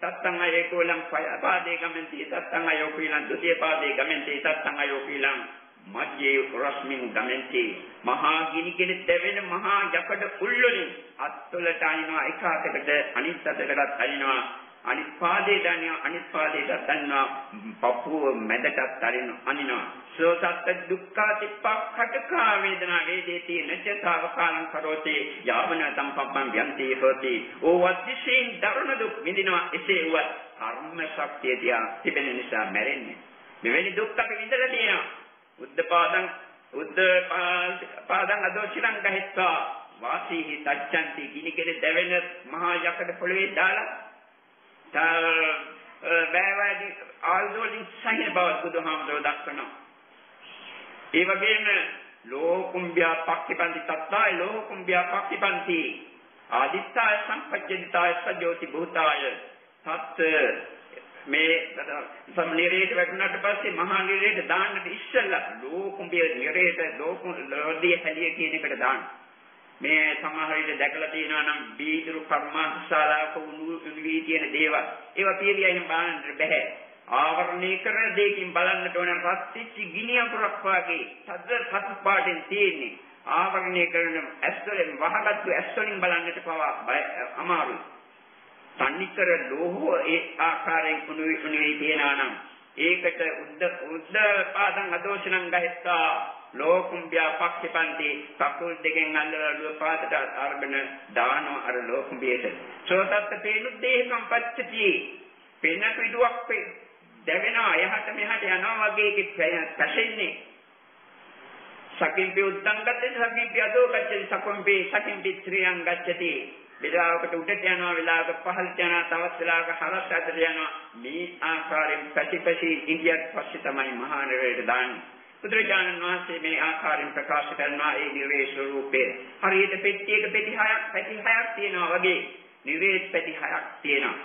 A: තත්තං අයෝ කෝලං පාදේ ගමෙන්ති තත්තං අයෝ පීලං ဒ ුතිය පාදේ ගමෙන්ති තත්තං අයෝ පීලං මජ්ජේ රස්මින් ගමෙන්ති මහා ගිනිගෙන දැවෙන මහා යකඩ උල්වලින් අත්වලට අයිනවා එක අතකට අනිත් අතකටත් අයිනවා අනිත් පාදේ දන්නවා අනිත් පාදේට දන්නවා. පපුව මැදටත් අරින අනිනවා. සෝසත් දුක්ඛාති පක්ඛටකා වේදනා වේදේති නචතාවකාලං කරෝති. යාවන සම්පප්පං යන්ති හොති. ඕ වද්දිසෙන් දරණ දුක් විඳිනවා. එසේ වුවත් කර්ම ශක්තිය තියා තිබෙන නිසා මැරෙන්නේ. මෙවැනි දුක් අපි විඳලා තියෙනවා. උද්දපාදං උද්ද පාදං අදෝචිලං ගහෙත්වා වාසීහි තච්ඡන්ති ගිනිගෙන දැවෙන මහා යකඩ පොළවේ දාලා බෑවැඩි ආල්දෝලින් සහින බව බුදුහාමුදුරුවෝ දක්වනවා. ඒ වගේම ලෝකුම්භ්‍යා පක්ඛිපන්ති තත්තාය ලෝකුම්භ්‍යා පක්ඛිපන්ති. ආදිත්තාය සංපජ්ජිතාය සජෝති භූතාය. සත් මේ සම නිරේත වැටුණාට පස්සේ මහා නිරේත දාන්නට ඉස්සෙල්ලා ලෝකුම්භ්‍ය නිරේත ලෝකු ලෝදී හැලිය කියන එකට දාන්න. මේ සමහර විට දැකලා තියෙනවා නම් බීදුරු කර්මාන්තශාලාවක උණු වී තියෙන දේවල්. ඒවා පිළියයින් බලන්නට බෑ ආවරණය කරන දෙයකින් බලන්නට ඕන රත්තිච්ච ගිනි අකුරක් වාගේ සද්ද සතු පාටෙන් තියෙන්නේ. ආවරණය කරන ඇස්වලින් වහගත්තු ඇස්වලින් බලන්නට පවා අමාරුයි. තන්නිකර ලෝහෝ ඒ ආකාරයෙන් උණු වී තියෙනවා නම් ඒකට උද්ද උද්ද පාදං අදෝෂණං ගහෙත්තා ලෝකුම්භ්‍යා පක්ඛිපන්ති කකුල් දෙකෙන් අල්ලලා ලුව පාදට අරගෙන දානවා අර ලෝකුම්භියට සෝතත්ත පේනුද්දේහකම් පච්චති පෙන පිටුවක් වේ දැවෙනවා. එහාට මෙහාට යනවා වගේ පැසෙන්නේ. සකින්පි උද්දං ගත්තේ සකින්පි අදෝ ගච්ඡති සකොම්පි සකින්පි ත්‍රියං ගච්ඡති. වෙලාවකට උඩට යනවා වෙලාවක පහළට යනවා තවත් වෙලාවක හරස් අතට යනවා මේ ආකාරයෙන් පැතිපැසි ඉන්දියාත් පස්සේ තමයි මහා නිරේට දාන්නේ බුදුරජාණන් වහන්සේ මේ ආකාරයෙන් ප්‍රකාශ කරනවා ඒ නිරේ ස්වરૂපය. හරියට පෙට්ටියක පෙටි හයක් පැටි හයක් තියෙනවා වගේ නිරේ පැටි හයක් තියෙනවා.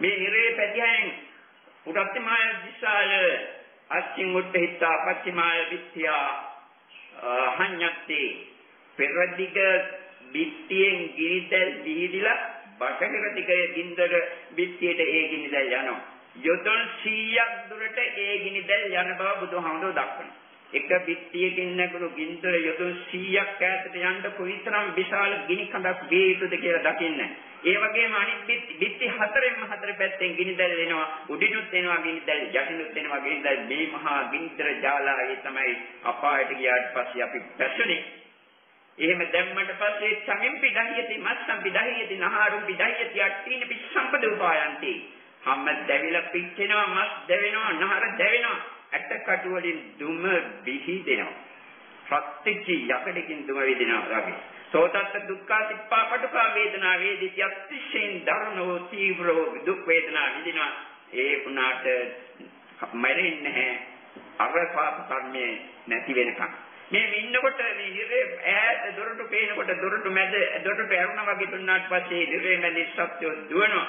A: මේ නිරේ පැටි හයෙන් උඩත්මාය දිශාය අච්චින් උත්හිතා පච්චිමාය විත්‍යා හඤ්ඤත්ති පෙරදිග බිත්තියෙන් ගිනිදැල් විහිදිලා බටහිර දිගයේ ගින්දර බිත්තියට ඒ ගිනිදැල් යනවා. යොදොන් 100ක් දුරට ඒ ගිනිදැල් යන බව බුදුහාමුදුරුවෝ දක්වනවා. එක පිටියකින් නැගුණු ගින්දර යොදුන් 100ක් ඈතට යන්න කොයිතරම් විශාල ගිනි කඳක් වේ යුතුද කියලා දකින්න. ඒ වගේම අනිත් පිටි හතරෙන්ම හතර පැත්තෙන් ගිනි දැල් වෙනවා. උඩිනුත් එනවා ගිනි දැල්, යටිනුත් එනවා ගිනි දැල්. මේ මහා ගින්දර ජාලාවේ තමයි අපායට ගියාට පස්සේ අපි පැසුනේ. එහෙම දැම්මට පස්සේ සමිම්පි දහියති මස්සම්පි දහියති නහාරුම්පි දහියති අට්ඨීන පිස්සම්පද උපායන්ති. හැම දැවිලා පිච්චෙනවා, මස් දැවෙනවා, නහර දැවෙනවා. ඇටකටු වලින් දුම විහිදෙනවා. ප්‍රත්‍ත්‍චි යකඩකින් දුම විදිනවා වගේ. සෝතත් දුක්ඛ තිප්පා පටුකා වේදනා වේදිත අතිශයින් දරුණෝ තීව්‍රෝ දුක් වේදනා විඳිනවා. ඒ වුණාට මැරෙන්නේ නැහැ. අර පාප කර්මයේ නැති වෙනකන්. මේ ඉන්නකොට මේ හිරේ ඈත දොරටු පේනකොට දොරටු මැද දොරටු ඇරුණා වගේ දුන්නාට පස්සේ හිරේ මැද සත්‍යෝ දුවනවා.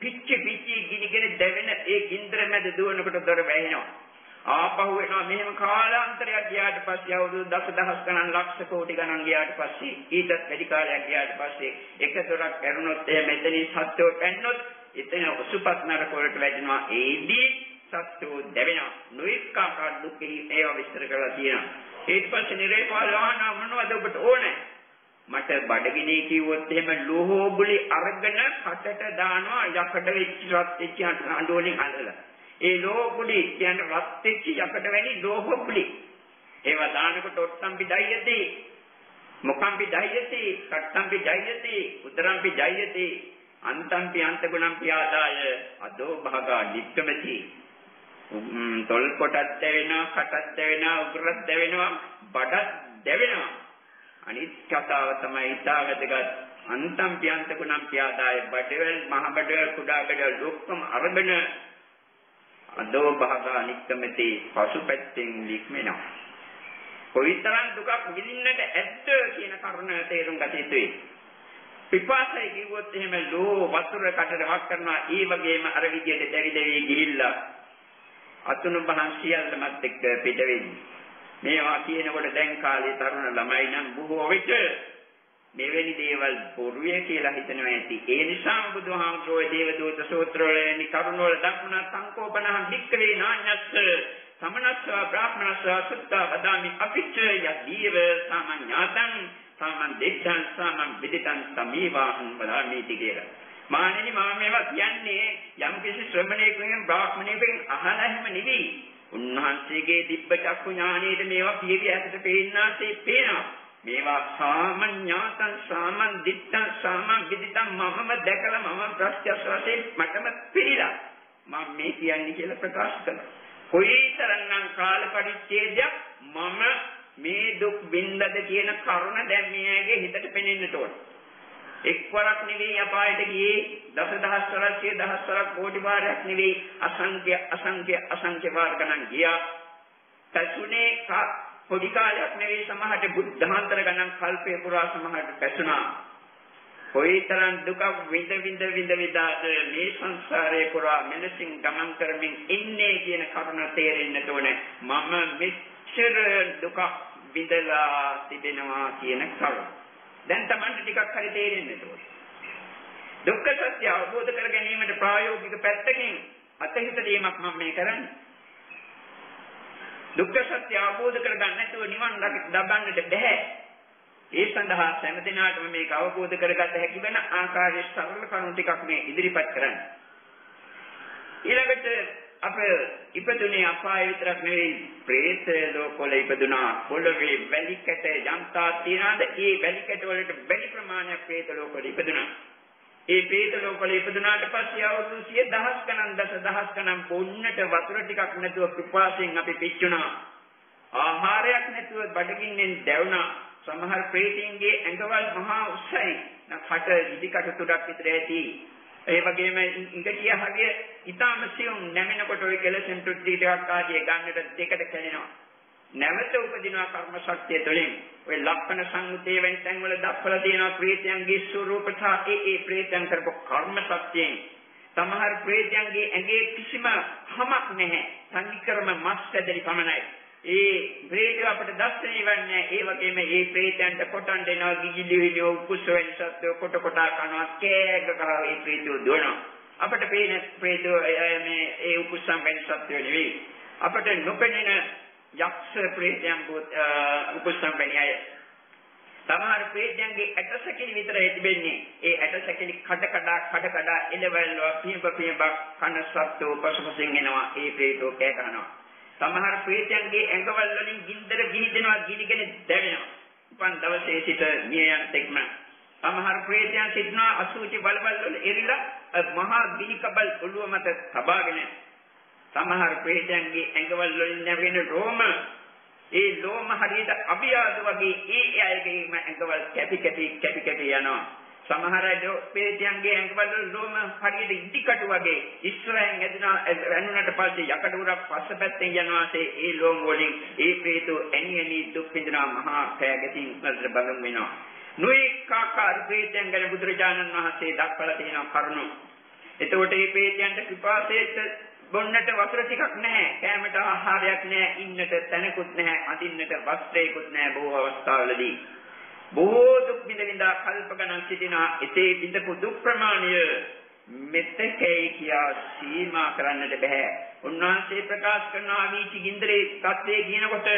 A: පිච්චි පිච්චි ගිනිගෙන දැවෙන ඒ ගින්දර මැද දුවනකොට දොර වැහෙනවා. ආපහු එනවා මෙහෙම කාලාන්තරයක් ගියාට පස්සේ අවුරුදු දසදහස් ගණන් ලක්ෂ කෝටි ගණන් ගියාට පස්සේ ඊටත් වැඩි කාලයක් ගියාට පස්සේ එක දොරක් ඇරුණොත් එහෙම එතනින් සත්‍යෝ පැන්නොත් එතන උසුපත් නරක වලට වැටෙනවා ඒදී සත්‍යෝ දැවෙනවා නොඑක ආකාර දුක්ඛී ඒවා විස්තර කරලා තියෙනවා ඊට පස්සේ නිරේපාලවහන මොනවද ඔබට ඕනේ මට බඩගිනි කිව්වොත් එහෙම ලෝහෝබුලි අරගෙන කටට දානවා යකඩ වෙච්ච රත් වෙච්ච අඬෝලින් අල්ලලා ඒ ලෝහපුඩි කියන්නේ රත් වෙච්ච යකඩ වැනි ලෝහපුඩි. ඒවා දානකොට ඔට්ටම්පි දයයති. මොකම්පි දයයති, කට්ටම්පි දයයති, උතරම්පි දයයති. අන්තම්පි අන්තගුණම්පි ආදාය අදෝ භාගා නික්කමති. තොල් කොටත් දැවෙනවා, කටත් දැවෙනවා, උගුරත් දැවෙනවා, බඩත් දැවෙනවා. අනිත් කතාව තමයි ඊටාවදගත් අන්තම්පි අන්තගුණම්පි ආදාය බඩවැල් මහ බඩවැල් කුඩා බඩවැල් ඔක්කොම අරබන අදෝ භාගා නික්කමති පසුපැත්තෙන් ලික්මෙනවා. කොයිතරම් දුකක් විඳින්නට ඇද්ද කියන කරුණ තේරුම් ගත යුතුයි. පිපාසයි කිව්වොත් එහෙම ලෝ වතුර කටට වක් කරනවා ඒ වගේම අර විදියට දැවි දැවි ගිහිල්ලා අතුණු බහන් සියල්ලමත් එක්ක පිට වෙන්නේ. මේවා කියනකොට දැන් කාලේ තරුණ ළමයි නම් බොහෝ විට මෙවැනි දේවල් බොරුය කියලා හිතනවා ඇති. ඒ නිසාම බුදුහාමුදුරුවෝ දේවදූත සූත්‍රවල කරුණවල දක්වන සංකෝපනහං වික්‍රේ නාඤ්ඤස්ස සමනස්ස බ්‍රාහ්මනස්ස සුත්තා වදාමි අපිච්ච යදීව සාමඤ්ඤාතං සාමන් දෙච්ඡං සාමන් විදිතං සමීවාහං වදාමි කියලා. මානෙනි මම මේවා කියන්නේ යම් කිසි ශ්‍රමණයෙකුගෙන් බ්‍රාහ්මණයෙකුගෙන් අහලා එහෙම නෙවෙයි. උන්වහන්සේගේ දිබ්බ චක්කු ඥානයේද මේවා පියවි ඇතට පේන්නාසේ පේනවා. මේවා සාමඤ්ඤාතං සාමන් දිත්තං සාමන් විදිතං මමම දැකලා මම ප්‍රත්‍යක්ෂ වශයෙන් මටම පිළිලා මම මේ කියන්නේ කියලා ප්‍රකාශ කරනවා. කොයිතරම්නම් කාල පරිච්ඡේදයක් මම මේ දුක් විඳද කියන කරුණ දැන් මෙයාගේ හිතට පෙනෙන්නට ඕන. එක්වරක් නෙවෙයි අපායට ගියේ දසදහස් වරක් සිය දහස් වරක් කෝටි වාරයක් නෙවෙයි අසංඛ්‍ය අසංඛ්‍ය අසංඛ්‍ය වාර ගණන් ගියා. පැසුනේ පොඩි කාලයක් නෙවෙයි සමහරට බුද්ධාන්තර ගණන් කල්පේ පුරා සමහරට පැසුණා. කොයිතරම් දුක විඳ විඳ විඳ විඳාද මේ සංසාරේ පුරා මෙලෙසින් ගමන් කරමින් ඉන්නේ කියන කරුණ තේරෙන්නට ඕනේ. මම මෙච්චර දුක විඳලා තිබෙනවා කියන කරුණ. දැන් Tamanට ටිකක් හරි තේරෙන්නට ඕනේ. දුක්ඛ සත්‍ය අවබෝධ කර ගැනීමට ප්‍රායෝගික පැත්තකින් අතහිත දීමක් මම මේ කරන්නේ. දුක්ඛ සත්‍ය අවබෝධ කරගන්න නැතුව නිවන් ලබන්නට බෑ. ඒ සඳහා හැම දිනාටම මේක අවබෝධ කරගත හැකි වෙන ආකාරයේ සරල කරුණු ටිකක් මේ ඉදිරිපත් කරන්න. ඊළඟට අප ඉපදුනේ අපාය විතරක් නෙවෙයි പ്രേත ලෝකවල ඉපදුනා. පොළවේ වැලි කැට යම්තා තියනද ඒ වැලි කැට වලට වැඩි ප්‍රමාණයක් പ്രേත ලෝකවල ඉපදුනා. ඒ പ്രേත ලෝකවල ඉපදුනාට පස්සේ අවුරුදු 10000 ගණන් දසදහස් ගණන් පොන්නට වතුර ටිකක් නැතුව පිපාසයෙන් අපි පිච්චුණා. ආහාරයක් නැතුව බඩගින්නෙන් දැවුණා. සමහර പ്രേතීන්ගේ ඇඟවල් මහා උස්සයි. නකට ඉදිකට තුඩක් විතර ඇති. ඒ වගේම ඉඟටිය හරිය ඊටාම සියුම් නැමෙනකොට ඔය කෙලසෙන් ටුට්ටි ටිකක් ආදී ගන්නට දෙකට කැඩෙනවා. නැවත උපදිනවා කර්ම ශක්තිය තුළින්. ඔය ලක්ෂණ සංයුතේ වෙන තැන් වල දක්වලා තියෙනවා ප්‍රේතයන්ගේ ස්වરૂප සහ ඒ ඒ ප්‍රේතයන් කරපු කර්ම ශක්තියෙන්. සමහර ප්‍රේතයන්ගේ ඇඟේ කිසිම හමක් නැහැ. සංනිකර්ම මස් ඇදලි පමණයි. ඒ ප්‍රේතය අපිට දැස්සේ වෙන්නේ ඒ වගේම ඒ ප්‍රේතයන්ට කොටන් දෙනවා ගිජිලි විලියෝ කුස වෙන සත්ව කොට කොට කනවා කෑග කරා ඒ ප්‍රේතය දුවනවා. අපිට පේන ප්‍රේතය මේ ඒ උකුස්සම් වෙන සත්ව නෙවෙයි අපිට නොපෙනෙන යක්ෂ ප්‍රේතයන් උපසම් වෙන්නේ අය. සමහර ප්‍රේතයන්ගේ ඇටසැකිලි විතරයි තිබෙන්නේ. ඒ ඇටසැකිලි කඩ කඩ කඩ කඩ එළවල පිඹ පිඹ කන සත්තු පසුපසින් එනවා. ඒ ප්‍රේතෝ කෑ ගන්නවා. සමහර ප්‍රේතයන්ගේ ඇඟවල වලින් ගින්දර ගිනිදෙනවා ගිනිගෙන දැවෙනවා. උපන් දවසේ සිට මිය යන තෙක්ම සමහර ප්‍රේතයන් සිටිනවා අසුචි බලබල් වල එරිලා මහා ගිනිකබල් ඔළුව මත තබාගෙන සමහර ප්‍රේතයන්ගේ ඇඟවල වලින් නැවෙන රෝම ඒ ලෝම හරියට අභියාද වගේ ඒ අයගේම ඇඟවල් කැපි කැපි කැපි කැපි යනවා. සමහර ප්‍රේතයන්ගේ ඇඟවල ලෝම හරියට ඉදිකටු වගේ ඉස්සරහින් ඇදුනා ඇනුනට පස්සේ යකඩ උරක් පස්සපැත්තෙන් යනවාසේ ඒ ලෝම වලින් ඒ ප්‍රේතෝ ඇනි ඇනි දුක් විඳිනා මහා කෑගැතින් මතර බලන් වෙනවා. නොඑක ආකාර ප්‍රේතයන් ගැන බුදුරජාණන් වහන්සේ දක්වලා තියෙන කරුණු එතකොට මේ ප්‍රේතයන්ට පිපාසයට බොන්නට වතුර ටිකක් නැහැ. කෑමට ආහාරයක් නැහැ. ඉන්නට තැනකුත් නැහැ. අඳින්නට වස්ත්‍රයකුත් නැහැ බොහෝ අවස්ථාවලදී. බොහෝ දුක් විඳ විඳා කල්ප ගණන් සිටින එතේ විඳපු දුක් ප්‍රමාණය මෙතකේ කියා සීමා කරන්නට බෑ. උන්වහන්සේ ප්‍රකාශ කරන ආවීචි ගින්දරේ තත්ත්වයේ කියනකොට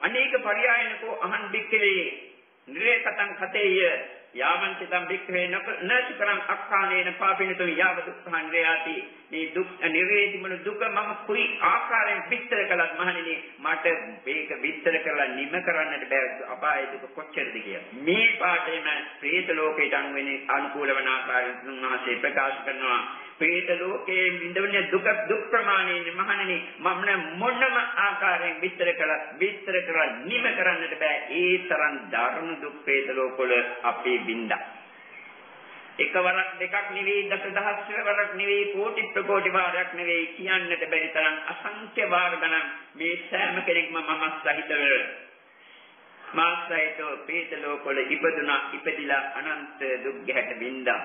A: අනේක පරියායනකෝ අහන් බික්කවේ නිරේකතං කතේය. යාමං චිතං භික්ඛවේ නචකරං අක්ඛානේන පාපිනතු යාව දුක්ඛං රේයති මේ දුක් නිවේදිමන දුක මම කුයි ආකාරයෙන් විස්තර කළත් මහණෙනි මට මේක විස්තර කරලා නිම කරන්නට බෑ. අපාය දුක කොච්චරද කියලා. මේ පාඩේම ප්‍රේත ලෝකයට අනුවෙන අනුකූල වන ආකාරයෙන් උන්වහන්සේ ප්‍රකාශ කරනවා. ප්‍රේත ලෝකයේ විඳවන දුක දුක් ප්‍රමාණය මහණෙනි මම මොනම ආකාරයෙන් විස්තර කළත් විස්තර කරලා නිම කරන්නට බෑ. ඒ තරම් දරුණු දුක් ප්‍රේත ලෝකවල අපේ බින්දා. එකවරක් දෙකක් නෙවෙයි දසදහස් වරක් නෙවෙයි කෝටි ප්‍රකෝටි වාරයක් නෙවෙයි කියන්නට බැරි තරම් අසංඛ්‍ය වාර ගණන් මේ සෑම කෙනෙක්ම මම සහිතව. මාසයිතෝ ප්‍රේත ලෝකවල ඉපදුනා ඉපදිලා අනන්ත දුක් ගැහැට බින්දා.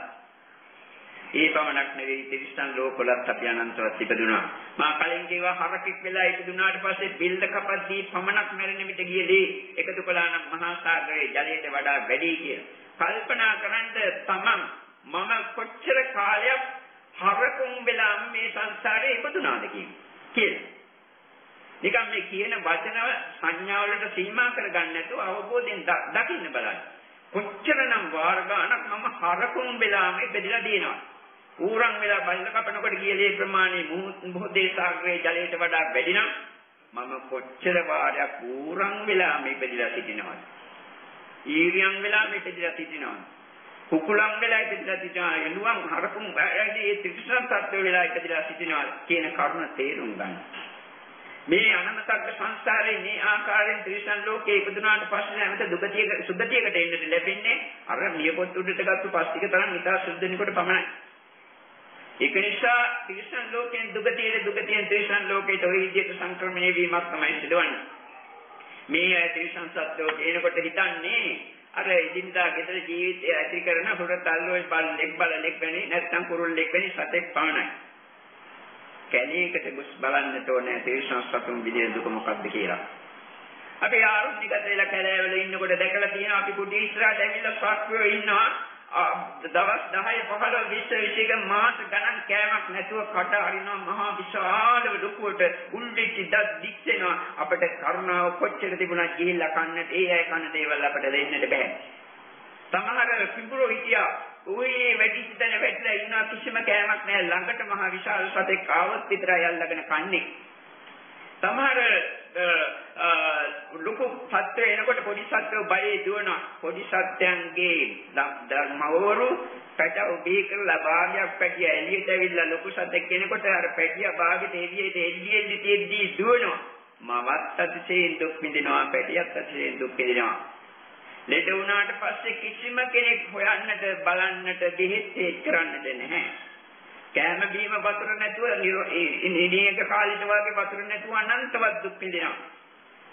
A: ඒ පමණක් නෙවෙයි තිරිසන් ලෝකවලත් අපි අනන්තවත් ඉපදුනා. මා කලින් කිව්වා හරකෙක් වෙලා ඉපදුනාට පස්සේ බිල්ද කපද්දී පමණක් මැරෙන විට ගියදී එකතු කළා නම් මහා සාගරයේ ජලයට වඩා වැඩි කියලා. කල්පනා කරන්ද තමන් මම කොච්චර කාලයක් හරකුන් වෙලා මේ සංසාරේ ඉපදුනාද කියලා. නිකම් මේ කියන වචන සංඥා වලට සීමා කරගන්න නැතුව අවබෝධයෙන් දකින්න බලන්න. කොච්චරනම් වාර ගානක් මම හරකුම් වෙලාම ඉපදිලා දිනනවා. ඌරන් වෙලා බල්ල කපනකොට ගියලේ ප්‍රමාණය මොහොතේ සාගරයේ ජලයට වඩා වැඩි නම් මම කොච්චර වාරයක් ඌරන් වෙලා මේ ඉපදිලා සිටිනවද? ඊරියන් වෙලා මේ ඉපදිලා සිටිනවද? කුකුලන් වෙලා ඉපදිලා සිටිනවා එළුවන් හරකුම් ඒ ත්‍රිසන් සත්ත්ව වෙලා ඉපදිලා සිටිනවා කියන කරුණ තේරුම් ගන්න. මේ අනමතග්ග සංස්කාරේ මේ ආකාරයෙන් ත්‍රිසන් ලෝකේ ඉපදුනාට පස්සේ නැවත දුගතියක සුගතියකට එන්නට ලැබෙන්නේ අර මියපොත් උඩට ගත්තු පස්තික තරම් ඉතා සුද්ධනිකොට පමණයි. ඒක නිසා ත්‍රිසන් ලෝකයෙන් දුගතියට දුගතියෙන් ත්‍රිසන් ලෝකයට ওই විදිහට සංක්‍රමණය වීමක් තමයි සිදුවන්නේ. මේ ත්‍රිසන් සත්‍යෝ කියනකොට හිතන්නේ අර ඉදින්දා ගෙදර ජීවිතය ඇති කරන හොරතල්ලෝ බලෙක් බලෙක් වෙන්නේ නැත්නම් කුරුල්ලෙක් වෙන්නේ සතෙක් පවණයි. කැලේකට ගොස් බලන්නට ඕනේ ත්‍රිසන් සතුන් විදිහේ දුක මොකක්ද කියලා. අපි ආරුණිගත වෙලා කැලෑවල ඉන්නකොට දැකලා තියෙනවා අපි කුඩි ඉස්සරහට ඇවිල්ලා සත්වෝ ඉන්නවා දවස් 10 15 20 විශේෂ මාස ගණන් කෑමක් නැතුව කට අරිනවා. මහා විශාල ලොකුවට උල්ඩිච්ච දත් දික්සෙනවා. අපිට කරුණාව කොච්චර තිබුණා ගිහිල්ලා කන්නට ඒ අය කන දේවල් අපිට දෙන්නට බෑ. සමහර පිඹුරෝ හිටියා. ওই වැඩිච්ච තැන වැටලා ඉන්න කිසිම කෑමක් නැහැ. ළඟට මහා විශාල සතෙක් ආවොත් විතරයි අල්ලගෙන කන්නේ. සමහර ලොකු සත්‍ය එනකොට පොඩි සත්‍යෝ බයේ දුවනවා. පොඩි සත්‍යයන්ගේ ධර්මවරු පැටව බී කරලා භාගයක් පැටිය එළියට ඇවිල්ලා ලොකු සතෙක් කෙනෙකුට අර පැටිය භාගෙට එළියට එළියෙදි තෙද්දී දුවනවා. මමත් අතිශයින් දුක් විඳිනවා පැටියත් අතිශයින් දුක් විඳිනවා. ලෙඩ වුණාට පස්සේ කිසිම කෙනෙක් හොයන්නට බලන්නට දෙහෙත් කරන්නට නැහැ. කෑම බීම වතුර නැතුව ඉනියක කාලෙට වගේ වතුර නැතුව අනන්තවත් දුක් විඳිනවා.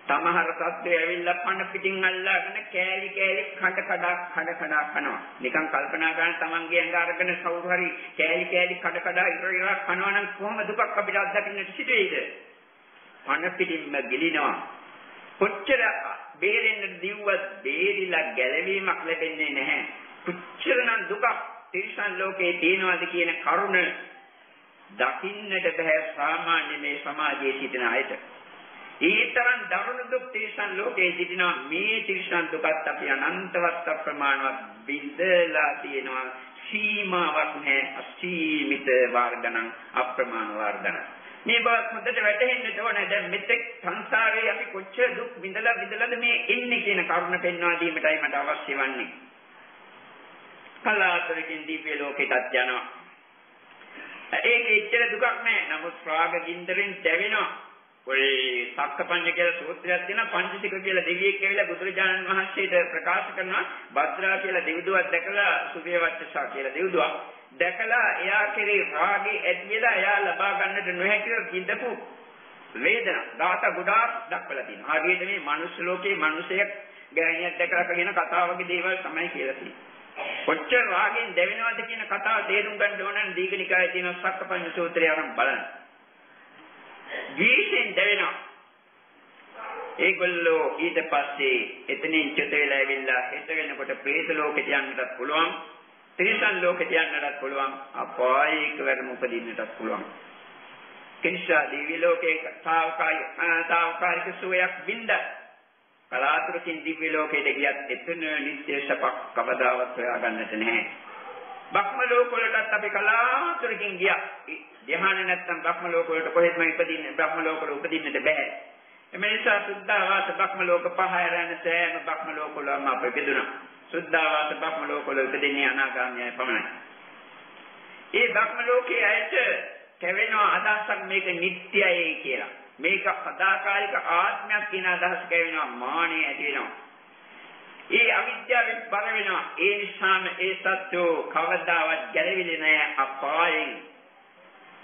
A: සමහර සත්ත්වය ඇවිල්ලා පණ පිටින් අල්ලාගෙන කෑලි කෑලි කඩ කඩ කඩ කඩ කනවා. නිකන් කල්පනා කරන තමන්ගේ ඇඟ අරගෙන කවුරු හරි කෑලි කෑලි කඩ කඩ ඉර ඉර කනවා නම් කොහොම දුකක් අපිට අත්දකින්නට සිදුවේද? පණ පිටින්ම ගිලිනවා. කොච්චර බේරෙන්න දිව්වත් බේරිලා ගැලවීමක් ලැබෙන්නේ නැහැ. කොච්චරනම් දුකක් තිරිසන් ලෝකේ තියෙනවද කියන කරුණ දකින්නට බෑ සාමාන්‍ය මේ සමාජයේ සිටින අයට. ඊතරම් දරුණු දුක් තිරිසන් ලෝකේ සිටිනවා. මේ තිරිසන් දුකත් අපි අනන්තවත් අප්‍රමාණවත් බින්දලා තියෙනවා. සීමාවක් නැහැ අසීමිත වර්ධනං අප්‍රමාණ වර්ධනං. මේ බව හොඳට වැටහෙන්න ඕනේ. දැන් මෙතෙක් සංසාරේ අපි කොච්චර දුක් විඳලා විඳලාද මේ එන්නේ කියන කරුණ පෙන්වා දීමටයි මට අවශ්‍ය වන්නේ. කලාතුරකින් දීපේ ලෝකෙටත් යනවා. ඒක එච්චර දුකක් නෑ. නමුත් රාග ගින්දරෙන් දැවෙනවා. ඔය සක්කපඤ්ඤ කියලා සූත්‍රයක් තියෙනවා පංචසික කියලා දෙවියෙක් ඇවිල්ලා බුදුරජාණන් වහන්සේට ප්‍රකාශ කරනවා භද්‍රා කියලා දෙවිදුවක් දැකලා සුභේවච්චසා කියලා දෙවිදුවක් දැකලා එයා කෙරේ රාගේ ඇති වෙලා එයා ලබා ගන්නට නොහැකිව විඳපු වේදනා දාත ගොඩාක් දක්වලා තියෙනවා. හරියට මේ මනුස්ස ලෝකේ මිනිසෙක් ගෑණියක් දැකලා කියන කතාව වගේ දේවල් තමයි කියලා තියෙන්නේ. කොච්චර රාගයෙන් දැවෙනවද කියන කතාව තේරුම් ගන්න ඕන නම් දීඝනිකායේ තියෙන සක්කපඤ්ඤ සූත්‍රය අරන් බලන්න. ද්වේෂයෙන් දැවෙනවා. ඒගොල්ලෝ ඊට පස්සේ එතනින් චුත වෙලා ඇවිල්ලා හිත වෙනකොට പ്രേත ලෝකෙට යන්නටත් පුළුවන්. තිරිසන් ලෝකෙට යන්නටත් පුළුවන්. අපායික වැඩම උපදින්නටත් පුළුවන්. කිනිසා දිවි ලෝකේ තාවකාලික සුවයක් බින්දා කලාතුරකින් දිව්‍ය ලෝකයට ගියත් එතන නිත්‍ය සපක් කවදාවත් හොයාගන්නට නැහැ. බ්‍රහ්ම ලෝක වලටත් අපි කලාතුරකින් ගියා. ධ්‍යාන නැත්තම් බ්‍රහ්ම ලෝක වලට කොහෙත්ම ඉපදින්න බ්‍රහ්ම ලෝක වල උපදින්නට බෑ. එමේ නිසා සුද්ධාවාස බ්‍රහ්ම ලෝක පහ හැරෙන සෑම බ්‍රහ්ම ලෝක වලම අපි බෙදුණා. සුද්ධාවාස බ්‍රහ්ම ලෝක වල උපදින්නේ අනාගාමීයි පමණයි. ඒ බ්‍රහ්ම ලෝකයේ ඇයට කැවෙනවා අදහසක් මේක නිට්ටයයි කියලා. මේක සදාකාලික ආත්මයක් කියන අදහස කැවෙනවා මානෙ ඇති වෙනවා. ඒ අවිද්‍යාවෙන් බර වෙනවා. ඒ නිසාම ඒ සත්‍යෝ කවදාවත් ගැලවිලි නැහැ අපායෙන්.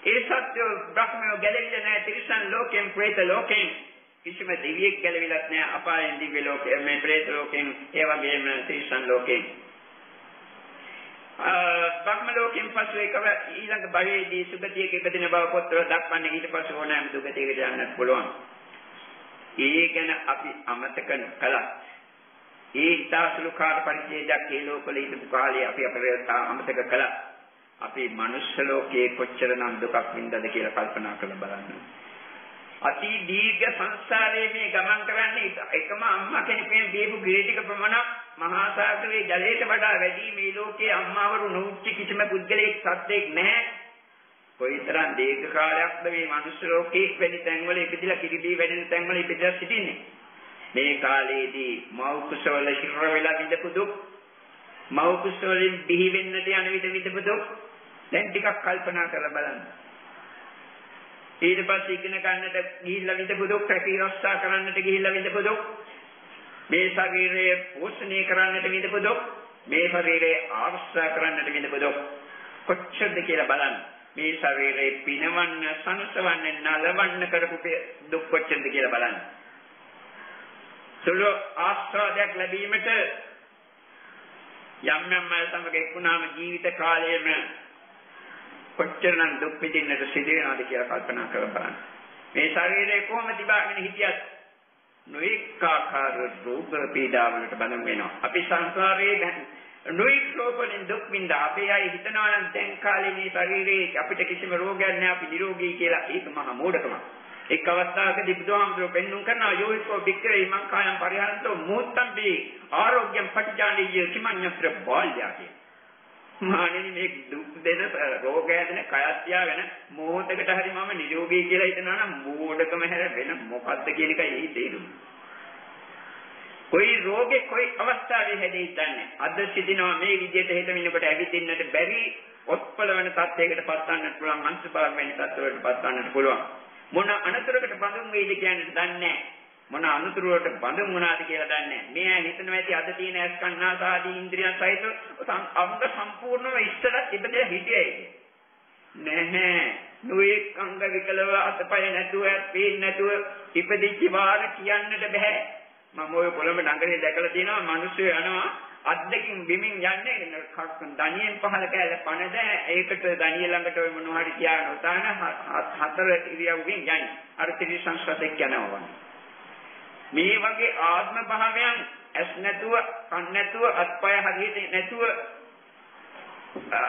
A: ඒ සත්‍යෝ බ්‍රහ්මයෝ ගැලවිලි නැහැ තිරිසන් ලෝකෙන් ප්‍රේත ලෝකෙන්. කිසිම දෙවියෙක් ගැලවිලත් නැහැ අපායෙන් දිව්‍ය ලෝකෙ මේ ප්‍රේත ලෝකෙන් ඒ වගේම තිරිසන් ලෝකෙන්. බ්‍රහ්ම ලෝකෙන් පසු එකව ඊළඟ භවයේදී සුගතියක ඉපදින බව පොත්වල දක්වන්නේ ඊට පස්සේ ඕනෑම දුගතියකට යන්නත් පුළුවන්. ඒ ගැන අපි අමතක කළා. ඒ ඉතාසුළු කාල පරිච්ඡේදයක් ඒ ලෝකවල ඉඳපු කාලේ අපි අපේ අමතක කළා. අපි මනුෂ්‍ය ලෝකයේ කොච්චරනම් දුකක් වින්දාද කියලා කල්පනා කරලා බලන්න. අති දීර්ඝ සංසාරයේ මේ ගමන් කරන්නේ එකම අම්මා කෙනෙක්ගෙන් දීපු ගිරි ටික ප්‍රමාණක් මහා සාගරයේ ජලයට වඩා වැඩි මේ ලෝකයේ අම්මාවරු නොඋච්ච කිසිම පුද්ගලයෙක් සත්‍යයක් නැහැ. කොයිතරම් දීර්ඝ කාලයක්ද මේ මනුස්ස ලෝකයේ වැඩි තැන්වල ඉපදිලා කිරිබී වැඩෙන තැන්වල ඉපදිලා සිටින්නේ. මේ කාලයේදී මව් කුසවල හිර වෙලා විඳපු දුක් මව් කුසවලින් බිහි වෙන්නට යන විට විඳපු දුක් දැන් ටිකක් කල්පනා කරලා බලන්න. ඊට පස්සේ ඉගෙන ගන්නට ගිහිල්ලා විඳපු දුක් රැකී රක්ෂා කරන්නට ගිහිල්ලා විඳපු දුක් මේ ශරීරය පෝෂණය කරන්නට විඳපු දුක් මේ ශරීරය ආශ්‍රය කරන්නට විඳපු දුක් කොච්චරද කියලා බලන්න. මේ ශරීරේ පිනවන්න සංසවන්න නලවන්න කරපු දුක් කොච්චරද කියලා බලන්න. සුළු ආස්වාදයක් ලැබීමට යම් යම් අය සමග එක්ුණාම ජීවිත කාලයේම කොච්චරනම් දුක් විඳින්නට සිදු වෙනවද කියලා කල්පනා කරලා බලන්න. මේ ශරීරය කොහොම තිබාගෙන හිටියත් නොඑක ආකාර රෝග පීඩාවලට බලන් වෙනවා. අපි සංසාරයේ නොඑක් රෝගවලින් දුක් විඳ අපේ අය හිතනවා නම් දැන් කාලේ මේ ශරීරයේ අපිට කිසිම රෝගයක් නැහැ අපි නිරෝගී කියලා ඒක මහා මෝඩකමක්. එක් අවස්ථාවකදී බුදුහාමුදුරුවෝ පෙන්වුම් කරනවා යෝයිකෝ වික්‍රේ මං කායම් පරිහරන්තෝ මුත්තම්බි ආරෝග්‍යම් පටිජානීය කිමඤ්ඤත්‍ර බාල්‍යාගේ. මානෙනි මේ දුක් දෙන රෝග හැදෙන කයත් තියාගෙන මොහොතකට හරි මම නිරෝගී කියලා හිතනවා නම් මෝඩකම හැර වෙන මොකද්ද කියන එකයි ඒ තේරුම. කොයි රෝගේ කොයි අවස්ථාවේ හැදෙයිද දන්නේ. අද සිටිනවා මේ විදිහට හිත මිනකොට ඇවිදින්නට බැරි ඔත්පල වෙන තත්යකට පත්වන්නට පුළුවන් අංශභාග වෙන තත්වයකට පත්වන්නට පුළුවන්. මොන අනතුරකට බඳුන් වෙයිද කියන්නේ දන්නේ මොන අනතුරකට බඳුන් වුණාද කියලා දන්නේ මේ අය හිතනවා ඇති අද තියෙන ඇස් කන්නාස ආදී ඉන්ද්‍රියන් සහිත අංග සම්පූර්ණව ඉස්සරහ ඉබදේ හිටියයි. නැහැ. නොඑක් අංග විකලව අතපය නැතුව පේන්නේ නැතුව ඉපදිච්ච වාර කියන්නට බෑ. මම ওই කොළඹ නගරේ දැකලා තියෙනවා මිනිස්සු යනවා අද්දකින් බිමින් යන්නේ දණියෙන් පහල කෑල්ල පනද ඒකට දණිය ළඟට ඔය මොනවා හරි තියාගෙන උතාන හතර ඉරියව්වෙන් යන්නේ අර ත්‍රිසංස්කතෙක් යනවා මේ වගේ ආත්ම භාවයන් ඇස් නැතුව කන් නැතුව අත්පය හරියට නැතුව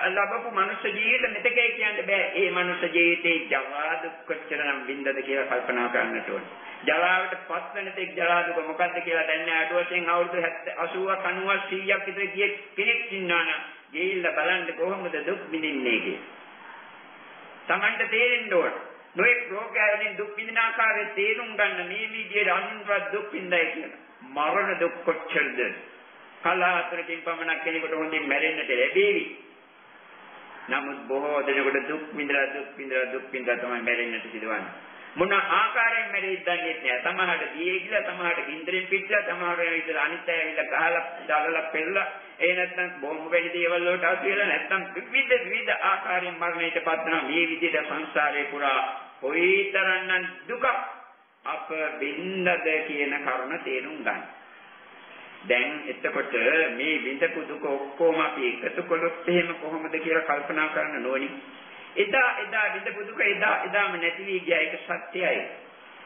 A: ලැබපු මනුෂ්‍ය ජීවිත මෙතකේ කියන්න බෑ. ඒ මනුෂ්‍ය ජීවිතේ ජරා දුක් කොච්චරනම් වින්දද කියලා කල්පනා කරන්නට ඕනේ. ජරාවට පත් වෙන තෙක් ජරා දුක මොකද්ද කියලා දැන් අඩු වශයෙන් අවුරුදු 80ක් 90ක් 100ක් විතර ගිය කෙනෙක් ඉන්නවනම් ගිහිල්ලා බලන්න කොහොමද දුක් විඳින්නේ කියලා. Tamanට තේරෙන්න ඕන. නොඑක් රෝගයන්ෙන් දුක් විඳින ආකාරය තේරුම් ගන්න මේ විදිහට අනින්වත් දුක් විඳයි කියලා. මරණ දුක් කොච්චරද? කලාතුරකින් පමණක් කෙනෙකුට හොඳින් මැරෙන්නට ලැබෙවි. නමුත් බොහෝ දෙනෙකුට දුක් විඳලා දුක් විඳලා දුක් විඳලා තමයි මැරෙන්නට සිදුවන්නේ. මොන ආකාරයෙන් මැරෙයිද දන්නේ නැහැ. සමහරට දියේ ගිලා, සමහරට ගින්දරෙන් පිටලා, සමහරට ඉතල අනිත් අය ඇවිල්ලා ගහලා, දාලා පෙරලා, ඒ නැත්නම් බෝම්බ වැනි දේවල් වලට අසු වෙලා නැත්නම් විවිධ විවිධ ආකාරයෙන් මරණයට පත් වෙනවා. මේ විදිහට සංසාරේ පුරා කොයිතරම්නම් දුක අප බින්දද කියන කරුණ තේරුම් ගන්න. දැන් එතකොට මේ විඳපු දුක ඔක්කොම අපි එකතු කළොත් එහෙම කොහොමද කියලා කල්පනා කරන්න ඕනි. එදා එදා විඳපු දුක එදා එදාම නැති වී ගියා ඒක සත්‍යයි.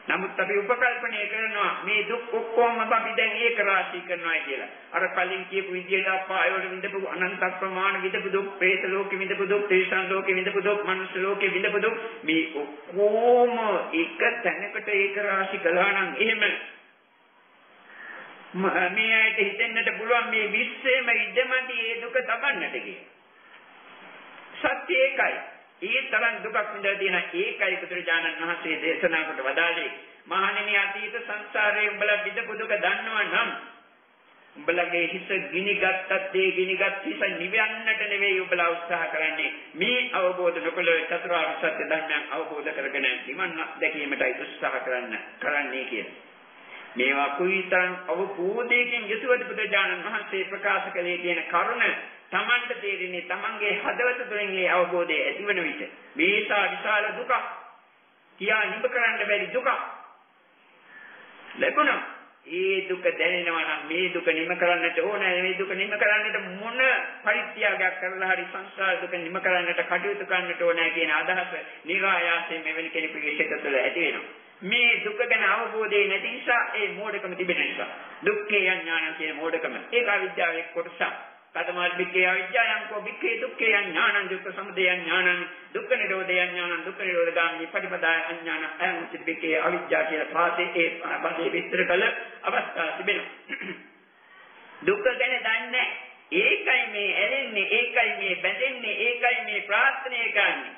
A: නමුත් අපි උපකල්පනය කරනවා මේ දුක් ඔක්කොම අපි දැන් ඒක රාශී කරනවා කියලා. අර කලින් කියපු විදිහට අපායවල විඳපු අනන්ත ප්‍රමාණ විඳපු දුක්, പ്രേත ලෝකෙ විඳපු දුක්, තේසන් ලෝකෙ විඳපු දුක්, මනුෂ්‍ය ලෝකෙ විඳපු දුක් මේ ඔක්කොම එක තැනකට ඒක රාශී කළා නම් එහෙම මේ ඇයිට හිතෙන්නට පුළුවන් මේ විශ්වයේම ඉඩමදි ඒ දුක තබන්නට කියලා. සත්‍ය ඒකයි. ඒ තරම් දුකක් විඳලා තියෙන ඒකයි පුදුරජානන් වහන්සේ දේශනා කොට වදාළේ. මහණෙනි අතීත සංසාරයේ උඹලා විඳපු දුක දන්නවා නම් උඹලගේ හිස ගිනි ගත්තත් ඒ ගිනිගත් හිස නිවන්නට නෙවෙයි උඹලා උත්සාහ කරන්නේ මේ අවබෝධ නොකළ චතුරාර්ය සත්‍ය ධර්මයන් අවබෝධ කරගෙන නිවන් දැකීමටයි උත්සාහ කරන්න කරන්නේ කියලා. මේවා කුයිතරම් අවබෝධයකින් යුතුවද බුදුජානන් වහන්සේ ප්‍රකාශ කළේ කියන කරුණ Tamanට තේරෙන්නේ Tamanගේ හදවත තුළින් ඒ අවබෝධය ඇතිවන විට. මේසා විශාල දුක කියා නිබ කරන්න බැරි දුක ලැබුණා. ඒ දුක දැනෙනවා නම් මේ දුක නිම කරන්නට ඕනේ. මේ දුක නිම කරන්නට මොන පරිත්‍යාගයක් කරලා හරි සංසාර දුක නිම කරන්නට කටයුතු කරන්නට ඕනේ කියන අදහස නිරායාසයෙන් මෙවැනි කෙනෙකුගේ සිත තුළ ඇති වෙනවා. මේ දුක ගැන අවබෝධය නැති නිසා ඒ මෝඩකම තිබෙන නිසා. දුක්ඛේ ඥාන කියන මෝඩකම. ඒක අවිද්‍යාවේ කොටසක්. කතමාල් බික්කේ අවිද්‍යාවං කෝ බික්කේ දුක්ඛේ ඥානං දුක්ඛ සමුදය ඥානං දුක්ඛ නිරෝධය ඥානං දුක්ඛ නිරෝධ ගාමී පටිපදාය අඥාන අයං බික්කේ අවිද්‍යාව කියලා පාදේ ඒ පදේ විස්තර කළ අවස්ථා තිබෙනවා. දුක ගැන දන්නේ ඒකයි මේ ඇලෙන්නේ ඒකයි මේ බැඳෙන්නේ ඒකයි මේ ප්‍රාර්ථනා කරන්නේ.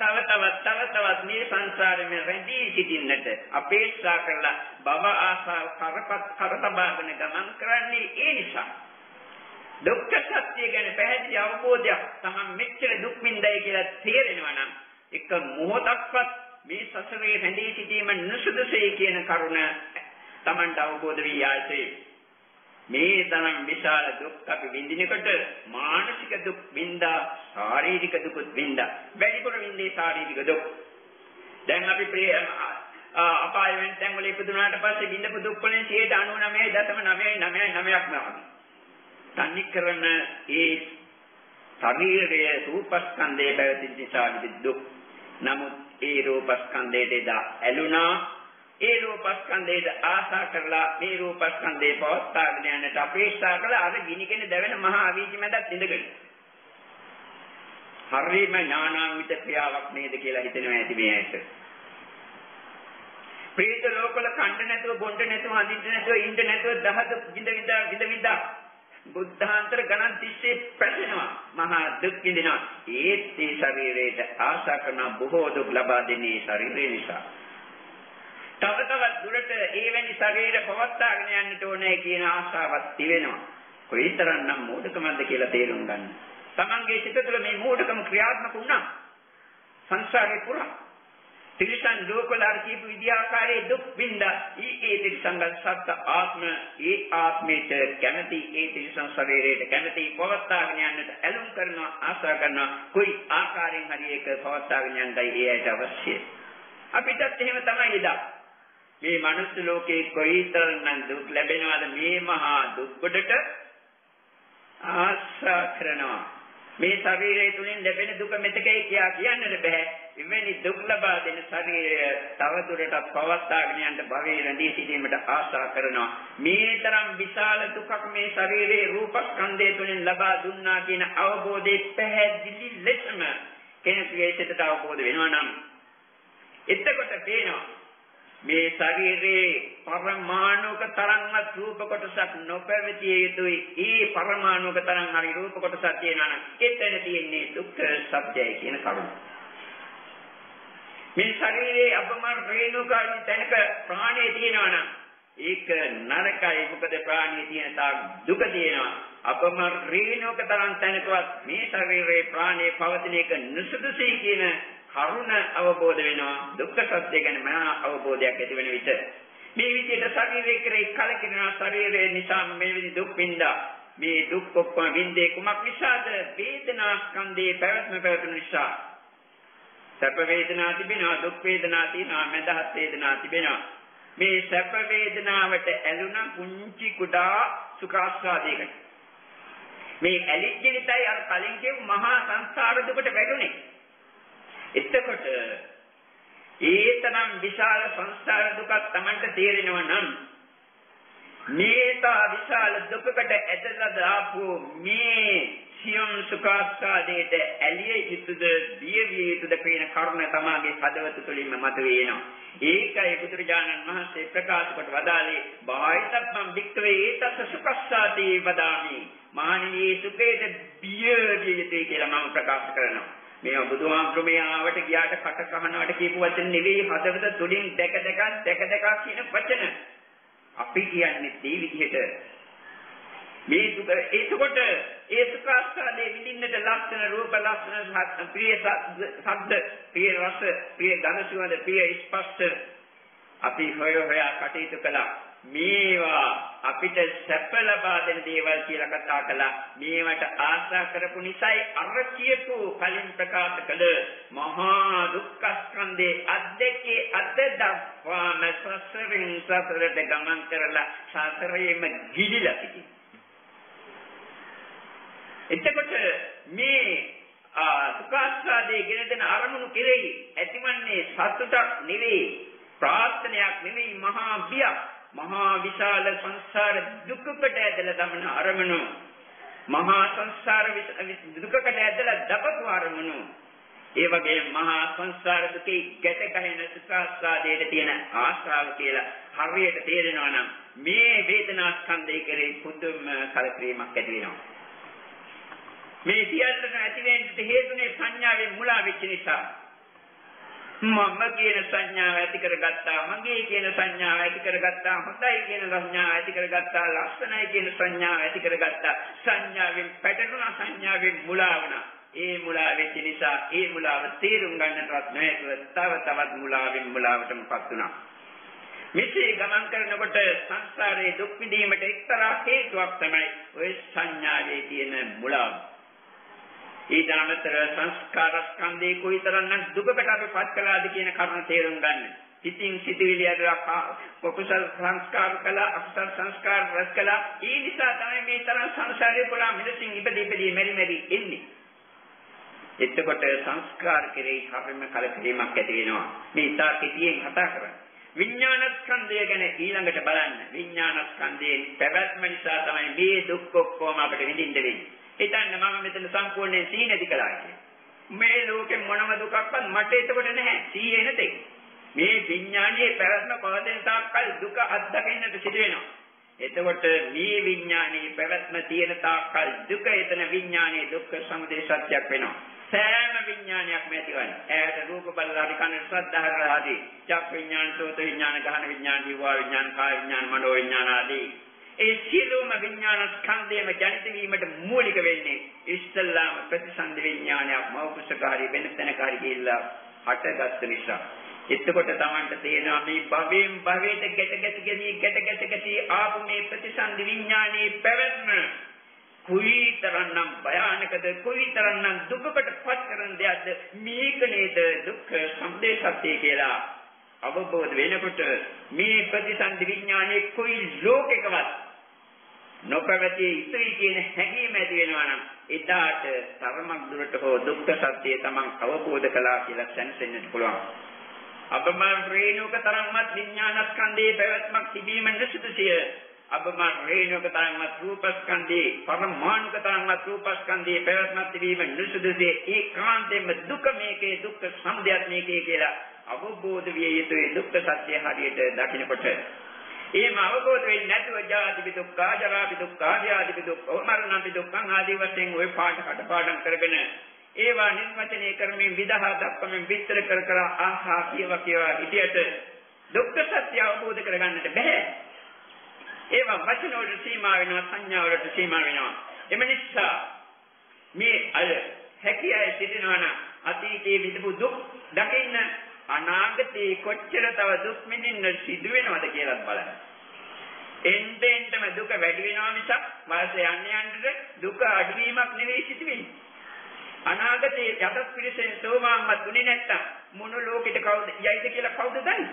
A: තව තවත් තව තවත් මේ සංසාරෙම රැඳී සිටින්නට අපේක්ෂා කරලා භව ආසාව කරපත් කරතබාගෙන ගමන් කරන්නේ ඒ නිසා. දුක්ඛ සත්‍ය ගැන පැහැදිලි අවබෝධයක් තමන් මෙච්චර දුක් විඳයි කියලා තේරෙනවා නම් එක මොහොතක්වත් මේ සසරේ රැඳී සිටීම නුසුදුසුයි කියන කරුණ තමන්ට අවබෝධ වී ආයේ මේ තරම් විශාල දුක් අපි විඳිනකොට මානසික දුක් විඳා ශාරීරික දුකුත් විඳා. වැඩිපුර විඳේ ශාරීරික දුක්. දැන් අපි ප්‍රිය අපායෙන් දැන් වල ඉපදුනාට පස්සේ විඳපු දුක් වලින් 99.999ක් නම තනි කරන ඒ ශරීරයේ රූපස්කන්ධයේ පැවති නිසා දුක් නමුත් ඒ රූපස්කන්ධයට එදා ඇලුනා ඒ රූපස්කන්ධයට ආශා කරලා මේ රූපස්කන්ධේ පවත්වාගෙන යන්නට අපේක්ෂා කළා අර ගිනිගෙන දැවෙන මහා අවීචි මැදත් ඉඳගෙන. හරිම ඥානාන්විත ක්‍රියාවක් නේද කියලා හිතෙනවා ඇති මේ ඇයට. ප්‍රේත ලෝකවල කණ්ඩ නැතුව බොණ්ඩ නැතුව අඳින්න නැතුව ඉන්න නැතුව දහද විඳ විඳ විඳ විඳ බුද්ධාන්තර ගණන් තිස්සේ පැසෙනවා මහා දුක් විඳිනවා ඒත් මේ ශරීරයට ආශා කරන බොහෝ දුක් ලබා දෙන්නේ ශරීරය නිසා තව තවත් දුරට ඒවැනි ශරීර පවත්වාගෙන යන්නට ඕනේ කියන ආශාවක් තිබෙනවා. කොයිතරම්නම් මෝඩකමක්ද කියලා තේරුම් ගන්න. Tamange සිත තුළ මේ මෝඩකම ක්‍රියාත්මක වුණා. සංසාරේ පුරා තිරිසන් ලෝකවල කියපු විද්‍යාකාරයේ දුක් විඳා. ඊ ඒ තිරිසංගල් සත්‍ය ආත්ම ඒ ආත්මයට කැමැති ඒ තිරිසන් ශරීරයට කැමැති පවත්වාගෙන යන්නට ඇලුම් කරනවා ආශා කරනවා. કોઈ ආකාරයෙන් හරි ඒක පවත්වාගෙන යන්නයි ඒ ඇයට අවශ්‍යයි අපිටත් එහෙම තමයි ඉදා මේ මනුස්ස ලෝකේ කොයිතරම් දුක් ලැබෙනවද මේ මහා දුක් කොටට ආශා කරනවා. මේ ශරීරය තුලින් ලැබෙන දුක මෙතකයි කියා කියන්නට බෑ. එවැනි දුක් ලබා දෙන ශරීරය තවදුරටත් පවත්වාගෙන යන්න භවයේ රැඳී සිටීමට ආශා කරනවා. මේ තරම් විශාල දුකක් මේ ශරීරයේ රූපස්කන්ධය තුලින් ලබා දුන්නා කියන අවබෝධය පැහැදිලි ලෙසම කෙනෙකුගේ සිතට අවබෝධ වෙනවා නම් එතකොට පේනවා මේ ශරීරයේ පරමාණුක තරම්වත් රූප කොටසක් නොපැවතිය යුතුයි. ඒ පරමාණුක තරම් හරි රූප කොටසක් තියෙනවා නම් එතන තියෙන්නේ දුක්ඛ සත්‍යයි කියන කරුණ. මේ ශරීරයේ අපමණ රේණුකායි තැනක ප්‍රාණය තියෙනවා නම් ඒක නරකයි මොකද ප්‍රාණිය තියෙන තාක් දුක තියෙනවා අපමණ රේණුක තරම් තැනකවත් මේ ශරීරයේ ප්‍රාණය පවතින එක නුසුදුසුයි කියන කරුණ අවබෝධ වෙනවා දුක්ඛ සත්‍ය ගැන මහා අවබෝධයක් ඇති වෙන විට. මේ විදිහට ශරීරයේ කරේ කලකිරෙන ශරීරයේ නිසා මේ විදි දුක් විඳා. මේ දුක් ඔක්කොම විඳේ කුමක් නිසාද? වේදනා ස්කන්ධේ පැවැත්ම පැවතුන නිසා. සැප වේදනා තිබෙනවා දුක් වේදනා තියෙනවා මඳහත් වේදනා තිබෙනවා. මේ සැප වේදනාවට ඇලුන පුංචි කුඩා සුඛාස්වාදයකට. මේ ඇලිච්ච නිසායි අර කලින් කියපු මහා සංසාර දුකට වැටුනේ. එතකොට ඒ තරම් විශාල සංස්කාර දුකක් Tamanට තේරෙනවා නම් මේතා විශාල දුකකට ඇදලා දාපු මේ සියම් සුඛාස්වාදයට ඇලිය යුතුද දියවිය යුතුද කියන කරුණ තමාගේ හදවත තුළින්ම මතුවේනවා. ඒකයි බුදුරජාණන් වහන්සේ ප්‍රකාශ කොට වදාළේ බාහිතත්මම් වික්‍රේ ඒතස සුඛස්සාති වදාමි. මානවී සුඛේට බිය විය යුතුයි කියලා මම ප්‍රකාශ කරනවා. මේවා බුදුහාමුදුරුවෝ ආවට ගියාට කට කහනවට කියපු වචන නෙවෙයි හදවත තුලින් දැක දැක දැක දැක කියන වචන. අපි කියන්නේ මේ විදිහට. මේ දුක ඒකකොට ඒ සුඛාස්වාදයේ විඳින්නට ලක්ෂණ රූප ලක්ෂණ ප්‍රිය ශබ්ද ප්‍රිය රස ප්‍රිය ගඳ සුවඳ ප්‍රිය ස්පර්ශ. අපි හොය හොයා කටයුතු කළා. මේවා අපිට සැප ලබා දෙන දේවල් කියලා කතා කළා. මේවට ආශා කරපු නිසායි අර කියපු කලින් ප්‍රකාශ කළ මහා දුක්ඛ ස්කන්ධේ අද්දකේ අද්ද දක්වාම සසරින් සසරට ගමන් කරලා සසරේම ගිලිලා සිටිනවා. එතකොට මේ සුඛාස්වාදයේ ගෙන දෙන අරමුණු කෙරෙහි ඇතිවන්නේ සතුටක් නෙවෙයි ප්‍රාර්ථනයක් නෙවෙයි මහා බියක් මහා විශාල සංසාර දුකකට ඇදලා දමන අරමුණු මහා සංසාර දුකකට ඇදලා දපපු අරමුණු ඒ වගේ මහා සංසාර දුකේ ගැට ගැහෙන සුඛාස්වාදයට තියෙන ආශාව කියලා හරියට තේරෙනවා නම් මේ වේදනා ස්කන්ධය කෙරේ පුදුම කලකිරීමක් ඇති වෙනවා. මේ සියල්ලම ඇති වෙන්න හේතුනේ සංඥාවෙන් මුලා වෙච්ච නිසා. මම කියන සංඥාව ඇති කරගත්තා මගේ කියන සංඥාව ඇති කරගත්තා හොඳයි කියන සංඥාව ඇති කරගත්තා ලස්සනයි කියන සංඥාව ඇති කරගත්තා. සංඥාවෙන් පැටලුණා සංඥාවෙන් මුලා වුණා. ඒ මුලා වෙච්ච නිසා ඒ මුලාව තේරුම් ගන්නටවත් නැතුව තව තවත් මුලාවෙන් මුලාවටමපත් වුණා. මෙසේ ගමන් කරනකොට සංසාරයේ දුක් විඳීමට එක්තරා හේතුවක් තමයි ওই සංඥාවේ තියෙන මුලාව. ඊට අමතරව සංස්කාර ස්කන්ධේ කොයිතරම්නම් දුකකට අපිපත් කළාද කියන කරුණ තේරුම් ගන්න. සිතින් සිටිවිලි අදලා කුසල සංස්කාර කළා අකුසල සංස්කාර රැස් කළා. ඒ නිසා තමයි මේ තරම් සංසාරේ පුරා මිනිසින් ඉපදී ඉපදී මෙරි මෙරි ඉන්නේ. එතකොට සංස්කාර කෙරෙහි හැමෙම කලකිරීමක් ඇති වෙනවා. මේ ඉතා කෙටියෙන් කතා කරන්නේ. විඥානස්කන්ධය ගැන ඊළඟට බලන්න. විඥානස්කන්ධයේ පැවැත්ම නිසා තමයි මේ දුක් ඔක්කොම අපිට විඳින්න වෙන්නේ. හිතන්න මම මෙතන සම්පූර්ණයෙන් සීනදි කළා කියන්නේ. මේ ලෝකෙ මොනම දුකක්වත් මට එතකොට නැහැ. සීයේ නැතේ. මේ විඥානයේ පැවැත්ම පවතින තාක්කල් දුක අත්දකින්නට සිදු වෙනවා. එතකොට මේ විඥානයේ පැවැත්ම තියෙන තාක්කල් දුක එතන විඥානයේ දුක්ඛ සමුදය සත්‍යයක් වෙනවා. සෑම විඥානයක්ම ඇතිවන්නේ. ඇයට රූප බලලා කනට ශ්‍රද්ධා ආදී. චක් විඥාන, සෝත විඥාන, ගහන විඥාන, දිවා විඥාන, කාය විඥාන, මනෝ විඥාන ආදී ඒ සියලුම විඥාන ස්කන්ධයම ජනිත වීමට මූලික වෙන්නේ ඉස්සල්ලාම ප්‍රතිසන්දි විඥානයක් මෞකසකාරී වෙන තැනකාරී ගිහිල්ලා හටගත් නිසා. එතකොට Tamanට තේරෙනවා මේ භවයෙන් භවයට ගැට ගැට ගැනී ගැට ගැට ගැටි ආපු මේ ප්‍රතිසන්දි විඥානයේ පැවැත්ම කුයිතරන්නම් භයානකද කුයිතරන්නම් දුකකට පත් කරන දෙයක්ද මේක නේද දුක්ඛ සම්දේශත්‍ය කියලා අවබෝධ වෙනකොට මේ ප්‍රතිසන්දි විඥානයේ කුයි ලෝකයකවත් නොපැවතිය යුතුයි කියන හැඟීම ඇති වෙනවා නම් එදාට තරමක් දුරට හෝ දුක්ඛ සත්‍යය තමන් අවබෝධ කළා කියලා සැනසෙන්නට පුළුවන්. අපමණ රේණුක තරම්වත් විඥානස්කන්ධයේ පැවැත්මක් තිබීම නිසුදුසිය. අපමණ රේණුක තරම්වත් රූපස්කන්ධයේ පරමාණුක තරම්වත් රූපස්කන්ධයේ පැවැත්මක් තිබීම නිසුදුසිය. ඒකාන්තයෙන්ම දුක මේකේ දුක්ඛ සමුදයත් මේකේ කියලා අවබෝධ විය යුතුයි දුක්ඛ සත්‍ය හරියට දකිනකොට එහෙම අවබෝධ වෙන්නේ නැතුව ජාති දුක්ඛ, ජරා දුක්ඛ, ව්‍යාධි දුක්ඛ, මරණ දුක්ඛ ආදී වශයෙන් ওই පාඩ කඩපාඩම් කරගෙන ඒවා නිර්වචනය කරමින් විදහා දක්වමින් විස්තර කර කර ආහා කියව කියව ඉදියට දුක්ඛ සත්‍ය අවබෝධ කරගන්නට බෑ. ඒවා වචන වලට සීමා වෙනවා සංඥා වලට සීමා වෙනවා. එම නිසා මේ අය හැකියාව සිටිනවා නම් අතීතයේ විඳපු දුක් දකින්න අනාගතේ කොච්චර තව දුක් විඳින්න සිදු වෙනවද කියලා බලන්න. එන්ටෙන්ටම දුක වැඩි වෙනවා මිසක් වාසය යන්න යන්නට දුක අඩුවීමක් නෙවෙයි සිදු වෙන්නේ. අනාගතේ යටත් පිළිසෙන් සෝමාම්මත් දුන්නේ නැත්තම් මොන ලෝකෙට කවුද යයිද කියලා කවුද දන්නේ?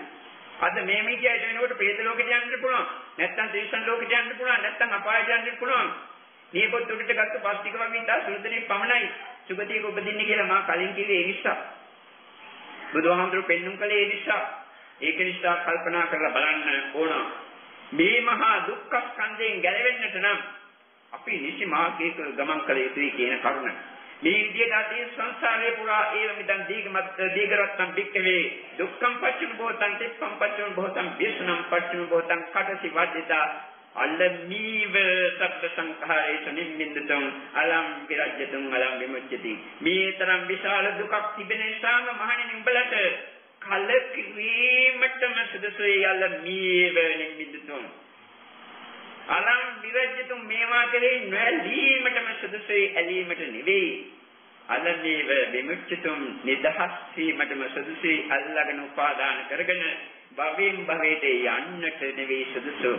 A: අද මේ මිදියට වෙනකොට ප්‍රේත ලෝකෙට යන්න පුළුවන්. නැත්තම් තිරිසන් ලෝකෙට යන්න පුළුවන්. නැත්තම් අපායට යන්න පුළුවන්. මේ පොත් උඩට ගත්ත ප්ලාස්ටික් වගේ ඉඳලා සුළුදෙනෙක් පමණයි සුගතියක උපදින්නේ කියලා මා කලින් කිව්වේ ඒ නිසා. බුදුහාමුදුරු පෙන්눔 කළේ ඒ නිසා. ඒක නිසා කල්පනා කරලා බලන්න ඕන. මේ මහා දුක්ඛ ස්කන්ධයෙන් ගැලවෙන්නට නම් අපි නිසි මාර්ගයක ගමන් කළ යුතුයි කියන කරුණ. මේ විදිහට අතී සංසාරේ පුරා ඒව මිදන් දීගමත් දීගරත්තම් පික්කවේ දුක්ඛම් පච්චුන බෝතං තිප්පම් පච්චුන බෝතං විසනම් පච්චුන බෝතං කටසි වද්දිතා අල්ලමීව සබ්බ සංඛාරේසු නිම්මින්දතං අලම් විරජ්‍යතුං අලම් විමුච්ඡති. මේ තරම් විශාල දුකක් තිබෙන නිසාම මහණෙනි උඹලට කලකිරීමටම සුදුසුයි අල්ලමීව නිම්මින්දතං අලම් විරජ්‍යතුං මේවා කෙරේ නොඇලීමටම සුදුසුයි ඇලීමට නෙවෙයි. අලමීව විමුච්ඡතුම් නිදහස් වීමටම සුදුසුයි අල්ලාගෙන උපාදාන කරගෙන භවෙන් භවයට යන්නට නෙවෙයි සුදුසු.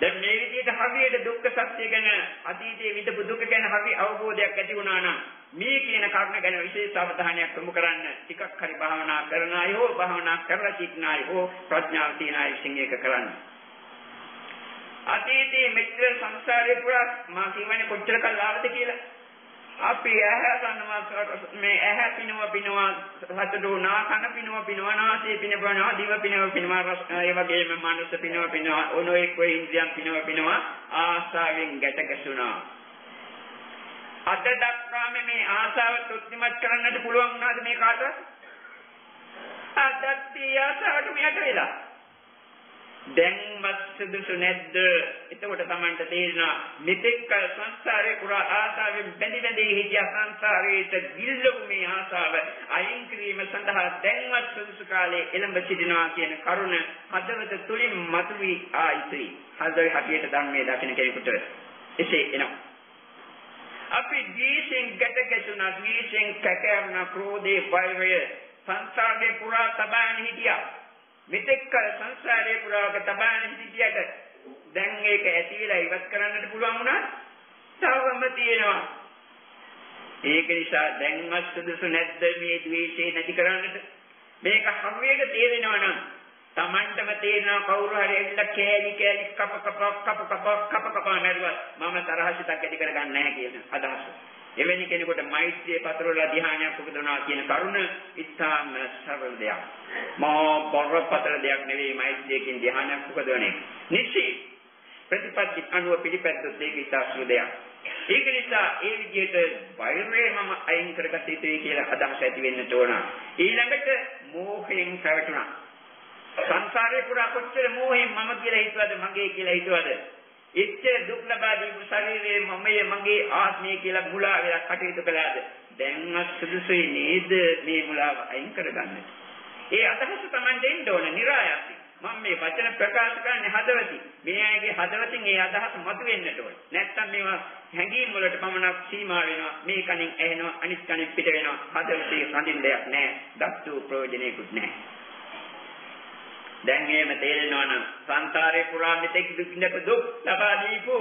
A: දැන් මේ විදිහට හරියට දුක්ඛ සත්‍ය ගැන අතීතයේ විඳපු දුක ගැන හරි අවබෝධයක් ඇති වුණා නම් මේ කියන කරුණ ගැන විශේෂ අවධානයක් යොමු කරන්න ටිකක් හරි භාවනා කරන අය හෝ භාවනා කරලා සිටින අය හෝ ප්‍රඥාව තියෙන අය විසින් ඒක කරන්න. අතීතයේ මෙච්චර සංසාරේ පුරා මා කියවනේ කොච්චර කල් ආවද කියලා අපි ඇහැ ගන්නවා මේ ඇහැ පිනව පිනවා හතට උනා කන පිනව පිනවා නාසය පිනවනවා දිව පිනව පිනවා ඒ වගේම මනස පිනව පිනවා ඔනෝ එක් වේ ඉන්ද්‍රියන් පිනව පිනවා ආසාවෙන් ගැට ගැසුණා අද දක්වාම මේ ආසාව තෘප්තිමත් කරන්නට පුළුවන් වුණාද මේ කාටවත්? අදත් ඒ ආසාවට මෙයට වෙලා. දැන්වත් සුදුසු නැද්ද? එතකොට Tamanට තේරෙනවා මෙතෙක් කල සංසාරේ පුරා ආසාවෙන් බැඳි බැඳි හිටිය සංසාරේට ගිල්ලු මේ ආසාව අයින් කිරීම සඳහා දැන්වත් සුදුසු කාලයේ එළඹ සිටිනවා කියන කරුණ හදවත තුලින් මතුවී ආයිතුයි. හදවත හදියට ධර්මයේ දකින්න කෙනෙකුට එසේ එනවා. අපි ද්වේෂෙන් ගැට ගැසුණා ද්වේෂෙන් කැකෑරුණා ක්‍රෝධේ වෛරය සංසාරේ පුරා තබාගෙන හිටියා මෙතෙක් කල සංසාරේ පුරාක තබාගෙන හිටියට දැන් ඒක ඇති වෙලා ඉවත් කරන්නට පුළුවන් වුණා තවම තියෙනවා ඒක නිසා දැන්වත් සුදුසු නැද්ද මේ ද්වේෂය නැති කරන්නට මේක හරියට තේරෙනවා නම් Tamanටම තේරෙනවා කවුරු හරි ඇවිල්ලා කෑලි කෑලි කප කප කප කප කප කප මරුවා මම තරහසිතක් ඇති කරගන්නේ නැහැ කියන අදහස. එවැනි කෙනෙකුට මෛත්‍රිය පතරවලා ධ්‍යානයක් උපදවනවා කියන කරුණ ඉතාම සරල දෙයක්. මා බරපතල දෙයක් නෙවෙයි මෛත්‍රියකින් ධ්‍යානයක් උපදවන එක. නිශ්චි ප්‍රතිපත්ති අනුව පිළිපැද්දොත් ඒක ඉතා සුළු දෙයක්. ඒක නිසා ඒ විදිහට වෛරය මම අයින් කරගත යුතුයි කියලා අදහස ඇති වෙන්න ඕන. ඊළඟට මෝහයෙන් පැවතුණා. සංසාරේ පුරා කොච්චර මෝහයෙන් මම කියලා හිතුවද මගේ කියලා හිතුවද එච්චර දුක් ලබා දීපු ශරීරයේ මමයේ මගේ ආත්මය කියලා මුලා වෙලා කටයුතු කළාද දැන්වත් සුදුසුයි නේද මේ මුලාව අයින් කරගන්න. ඒ අදහස Taman දෙන්න ඕන નિરાයසයි. මම මේ වචන ප්‍රකාශ කරන්නේ හදවතින්. මේ අයගේ හදවතින් ඒ අදහස මතුවෙන්නට ඕන. නැත්තම් මේවා හැඟීම් වලට පමණක් සීමා වෙනවා. මේ කණින් ඇහෙනවා අනිත් කණින් පිට වෙනවා. හදවතේ සඳින් දෙයක් නැහැ. දත්තු ප්‍රයෝජනෙකුත් නැහැ. දැන් එහෙම තේරෙනවා නම් සංසාරේ පුරා මෙතෙක් දුක් දුක් ලබා දීපු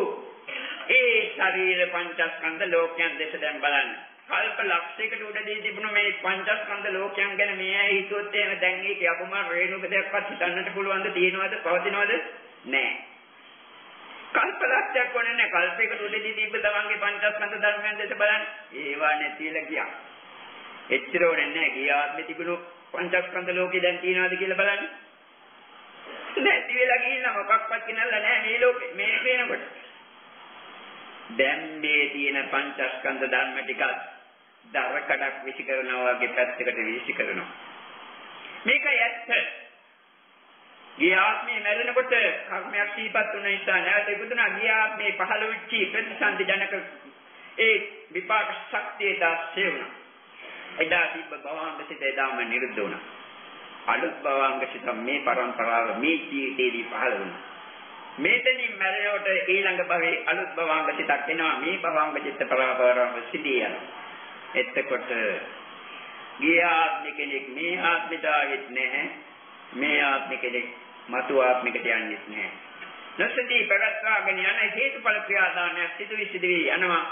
A: ඒ ශරීර පංචස්කන්ධ ලෝකයන් දෙස දැන් බලන්න. කල්ප ලක්ෂයකට උඩදී තිබුණු මේ පංචස්කන්ධ ලෝකයන් ගැන මේ අය හිතුවොත් එහෙම දැන් ඒක යපුම රේණුක දෙයක්වත් හිතන්නට පුළුවන්ද තියෙනවද පවතිනවද නැහැ. කල්ප ලක්ෂයක් වුණේ නැහැ කල්පයකට උඩදී තිබ්බ තමන්ගේ පංචස්කන්ධ ධර්මයන් දෙස බලන්න. ඒවා නැතිලා ගියා. එච්චර ඕනේ නැහැ. ගිය ආත්මෙ තිබුණු පංචස්කන්ධ ලෝකේ දැන් තියනවද කියලා බලන්න. නැති වෙලා ගිහින් මොකක්වත් කියනල්ලා නැහැ මේ ලෝකේ මේ පේනකොට. දැන් මේ තියෙන පංචස්කන්ධ ධර්ම ටික දර කඩක් විසි කරනවා වගේ පැත්තකට විසි කරනවා. මේකයි ඇත්ත. ගියාත්මේ මැරෙනකොට කර්මයක් සීපත් වුණ නිසා නැවත ඉපදුනා ගියාත්මේ පහළ වෙච්චි ප්‍රතිසන්දි ජනක ඒ විපාක ශක්තිය දාසේ වුණා. එදා තිබ්බ භවංග සිත එදාම නිරුද්ධ වුණා. අලුත් භවංග සිත මේ પરම්පරාව මේ ජීවිතේදී පහළ වුණා. මේතනින් මැරෙනකොට ඊළඟ භවයේ අලුත් භවංග සිතක් එනවා මේ භවංග චිත්ත පරාපරාව සිදී යනවා. එතකොට ගිය ආත්ම කෙනෙක් මේ ආත්මයට ආවෙත් නැහැ. මේ ආත්ම කෙනෙක් මතු ආත්මිකට යන්නේත් නැහැ. නොසදී ප්‍රගත්වාගෙන යන හේතුඵල ක්‍රියාදානයක් සිදුවි සිදුවි යනවා.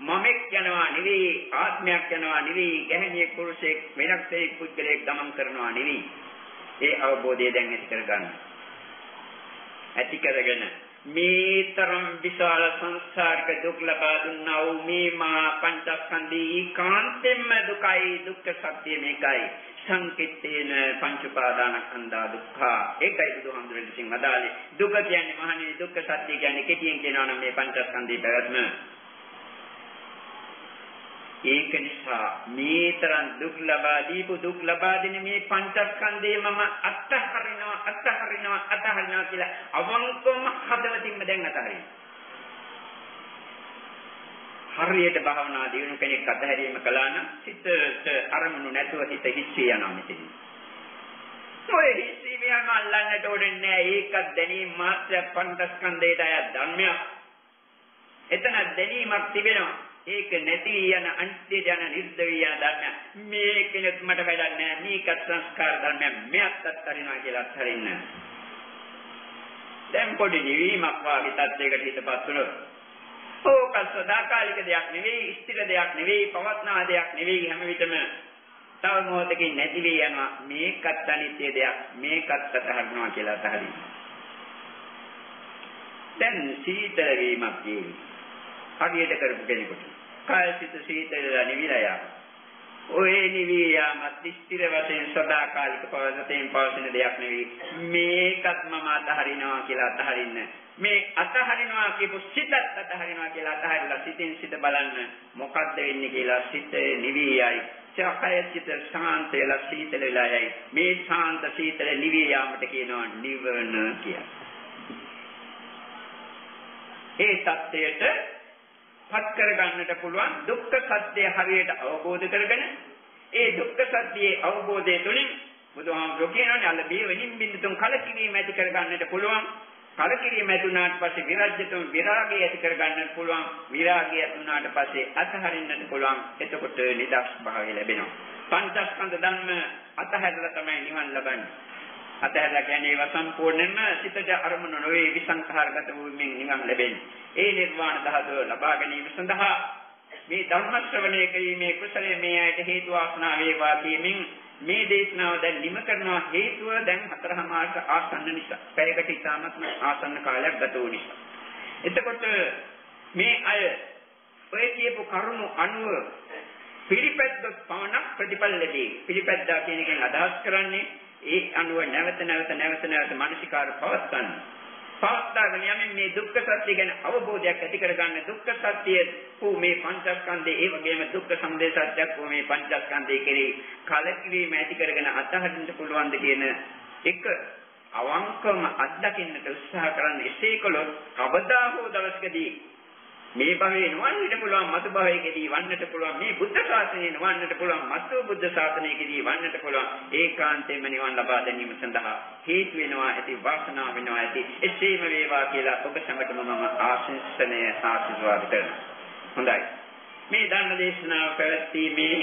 A: මමෙක් යනවා නෙවෙයි ආත්මයක් යනවා නෙවෙයි ගැහණියෙක් පුරුෂයෙක් වෙනත් දෙයක් පුද්ගලයෙක් ගමන් කරනවා නෙවෙයි. ඒ අවබෝධය දැන් ඇති කරගන්න. ඇති කරගෙන මේ තරම් විශාල සංසාරික දුක් ලබා දුන්නා වූ මේ මහා පංචස්කන්ධී කාන්තෙම්ම දුකයි දුක්ඛ සත්‍ය මේකයි. සංකිට්ඨේන පංච උපාදානස්කන්ධා දුක්ඛ. ඒකයි බුදුහාමුදුරනේ විසින් වදාළේ දුක කියන්නේ මහණෙනි දුක්ඛ සත්‍ය කියන්නේ කෙටියෙන් කියනවා නම් මේ පංචස්කන්ධී පැවැත්ම. ඒක නිසා මේ තරම් දුක් ලබා දීපු දුක් ලබා දෙන මේ පංචස්කන්ධය මම අත්හරිනවා අත්හරිනවා අත්හරිනවා කියලා අවංකවම හදවතින්ම දැන් අතහරිනවා. හරියට භාවනා දිනු කෙනෙක් අතහැරීම කළා නම් සිතට අරමුණු නැතුව හිත හිස්සී යනවා මෙතන. ඔය හිස්සී මියම අල්ලන්නට ඕනේ නැහැ. ඒකත් දැනීම මාත්‍ය පංචස්කන්ධයට අයත් ධර්මයක්. එතන දැනීමක් තිබෙනවා. ඒක නැති යන අනිත්‍ය යන නිර්දව යන ධර්ම මේකෙත් මට වැඩක් නැහැ මේකත් සංස්කාර ධර්මයක්. මෙයත් අත්හරිනවා කියලා අත්හරින්න. දැන් පොඩි නිවීමක් වාගේ තත්යකට හිතපත් වුණොත්. ඕක සදාකාලික දෙයක් නෙවෙයි ස්ථිර දෙයක් නෙවෙයි පවත්නා දෙයක් නෙවෙයි හැම විටම තව මොහොතකින් නැති වී යනවා. මේකත් අනිත්‍ය දෙයක්. මේකත් අතහරිනවා කියලා අතහරින්න. දැන් සීතල වීමක් කියන්නේ හරියට කරපු කෙනෙකුට. කාය සිත සීතලලා නිවිලා යනවා. ඔය නිවි යාමත් ස්ථිර වශයෙන් සදාකාලික පවතින පවතින දෙයක් නෙවෙයි. මේකත් මම අතහරිනවා කියලා අතහරින්න. මේ අතහරිනවා කියපු සිතත් අතහරිනවා කියලා අතහරිලා සිතින් සිත බලන්න මොකද්ද වෙන්නේ කියලා සිත නිවි යයි. චකය සිත ශාන්ත වෙලා සීතල වෙලා යයි. මේ ශාන්ත සීතල නිවි යාමට කියනවා නිවන කියලා. ඒ தත්ත්වයට පත් කරගන්නට පුළුවන් දුක්ඛ සත්‍ය හරියට අවබෝධ කරගෙන ඒ දුක්ඛ සත්‍යයේ අවබෝධය තුළින් බුදුහාමුදුරුවෝ කියනවානේ අල්ල බේවෙනින් බින්දුතුන් කලකිරීම ඇති කරගන්නට පුළුවන්. කලකිරීම ඇති වුණාට පස්සේ විරජ්‍යතුන් විරාගය ඇති කරගන්නට පුළුවන්. විරාගය ඇති වුණාට පස්සේ අතහරින්නට පුළුවන්. එතකොට නිදක්ෂ භාවය ලැබෙනවා. පංචස්කන්ධ ධර්ම අතහැරලා තමයි නිවන් ලබන්නේ. අතහැරලා කියන්නේ ඒවා සම්පූර්ණයෙන්ම සිතට අරමුණ නොවේ විසංඛාරගත වූමින් නිවන් ලැබෙන්නේ. ඒ නිර්වාණ ධාතුව ලබා ගැනීම සඳහා මේ ධර්ම ශ්‍රවණය කිරීමේ කුසලයේ මේ ඇයට හේතු ආසනා වේවා කියමින් මේ දේශනාව දැන් නිම කරනවා හේතුව දැන් හතරමාරට ආසන්න නිසා. පැයකට ඉතාමත් ආසන්න කාලයක් ගත වූ නිසා. එතකොට මේ අය ඔය කියපු කරුණු අනුව පිළිපැද්දොත් පමණක් ප්‍රතිඵල ලැබේ. පිළිපැද්දා කියන එකෙන් අදහස් කරන්නේ ඒ අනුව නැවත නැවත නැවත නැවත මානසිකාර පවත්වන්න. පවත්වාගෙන යමින් මේ දුක්ඛ සත්‍ය ගැන අවබෝධයක් ඇති කරගන්න. දුක්ඛ සත්‍ය වූ මේ පංචස්කන්ධේ ඒ වගේම දුක්ඛ සමුදය සත්‍යයක් වූ මේ පංචස්කන්ධේ කෙරෙහි කලකිරීම ඇති කරගෙන අත්හරින්න පුළුවන්ද කියන එක අවංකවම අත්දකින්නට උත්සාහ කරන්න එසේ කළොත් කවදා හෝ දවසකදී මේ භවයේ නොවන්නට පුළුවන් මතු භවයකදී වන්නට පුළුවන් මේ බුද්ධ ශාසනයේ නොවන්නට පුළුවන් මතු බුද්ධ ශාසනයකදී වන්නට පුළුවන් ඒකාන්තයෙන්ම නිවන් ලබා ගැනීම සඳහා හේතු වෙනවා ඇති වාසනාව වෙනවා ඇති එසේම වේවා කියලා ඔබ සැමටම මම ආශිර්වාදනය ආශිර්වාද කරනවා. හොඳයි. මේ ධර්ම දේශනාව පැවැත්වීමේ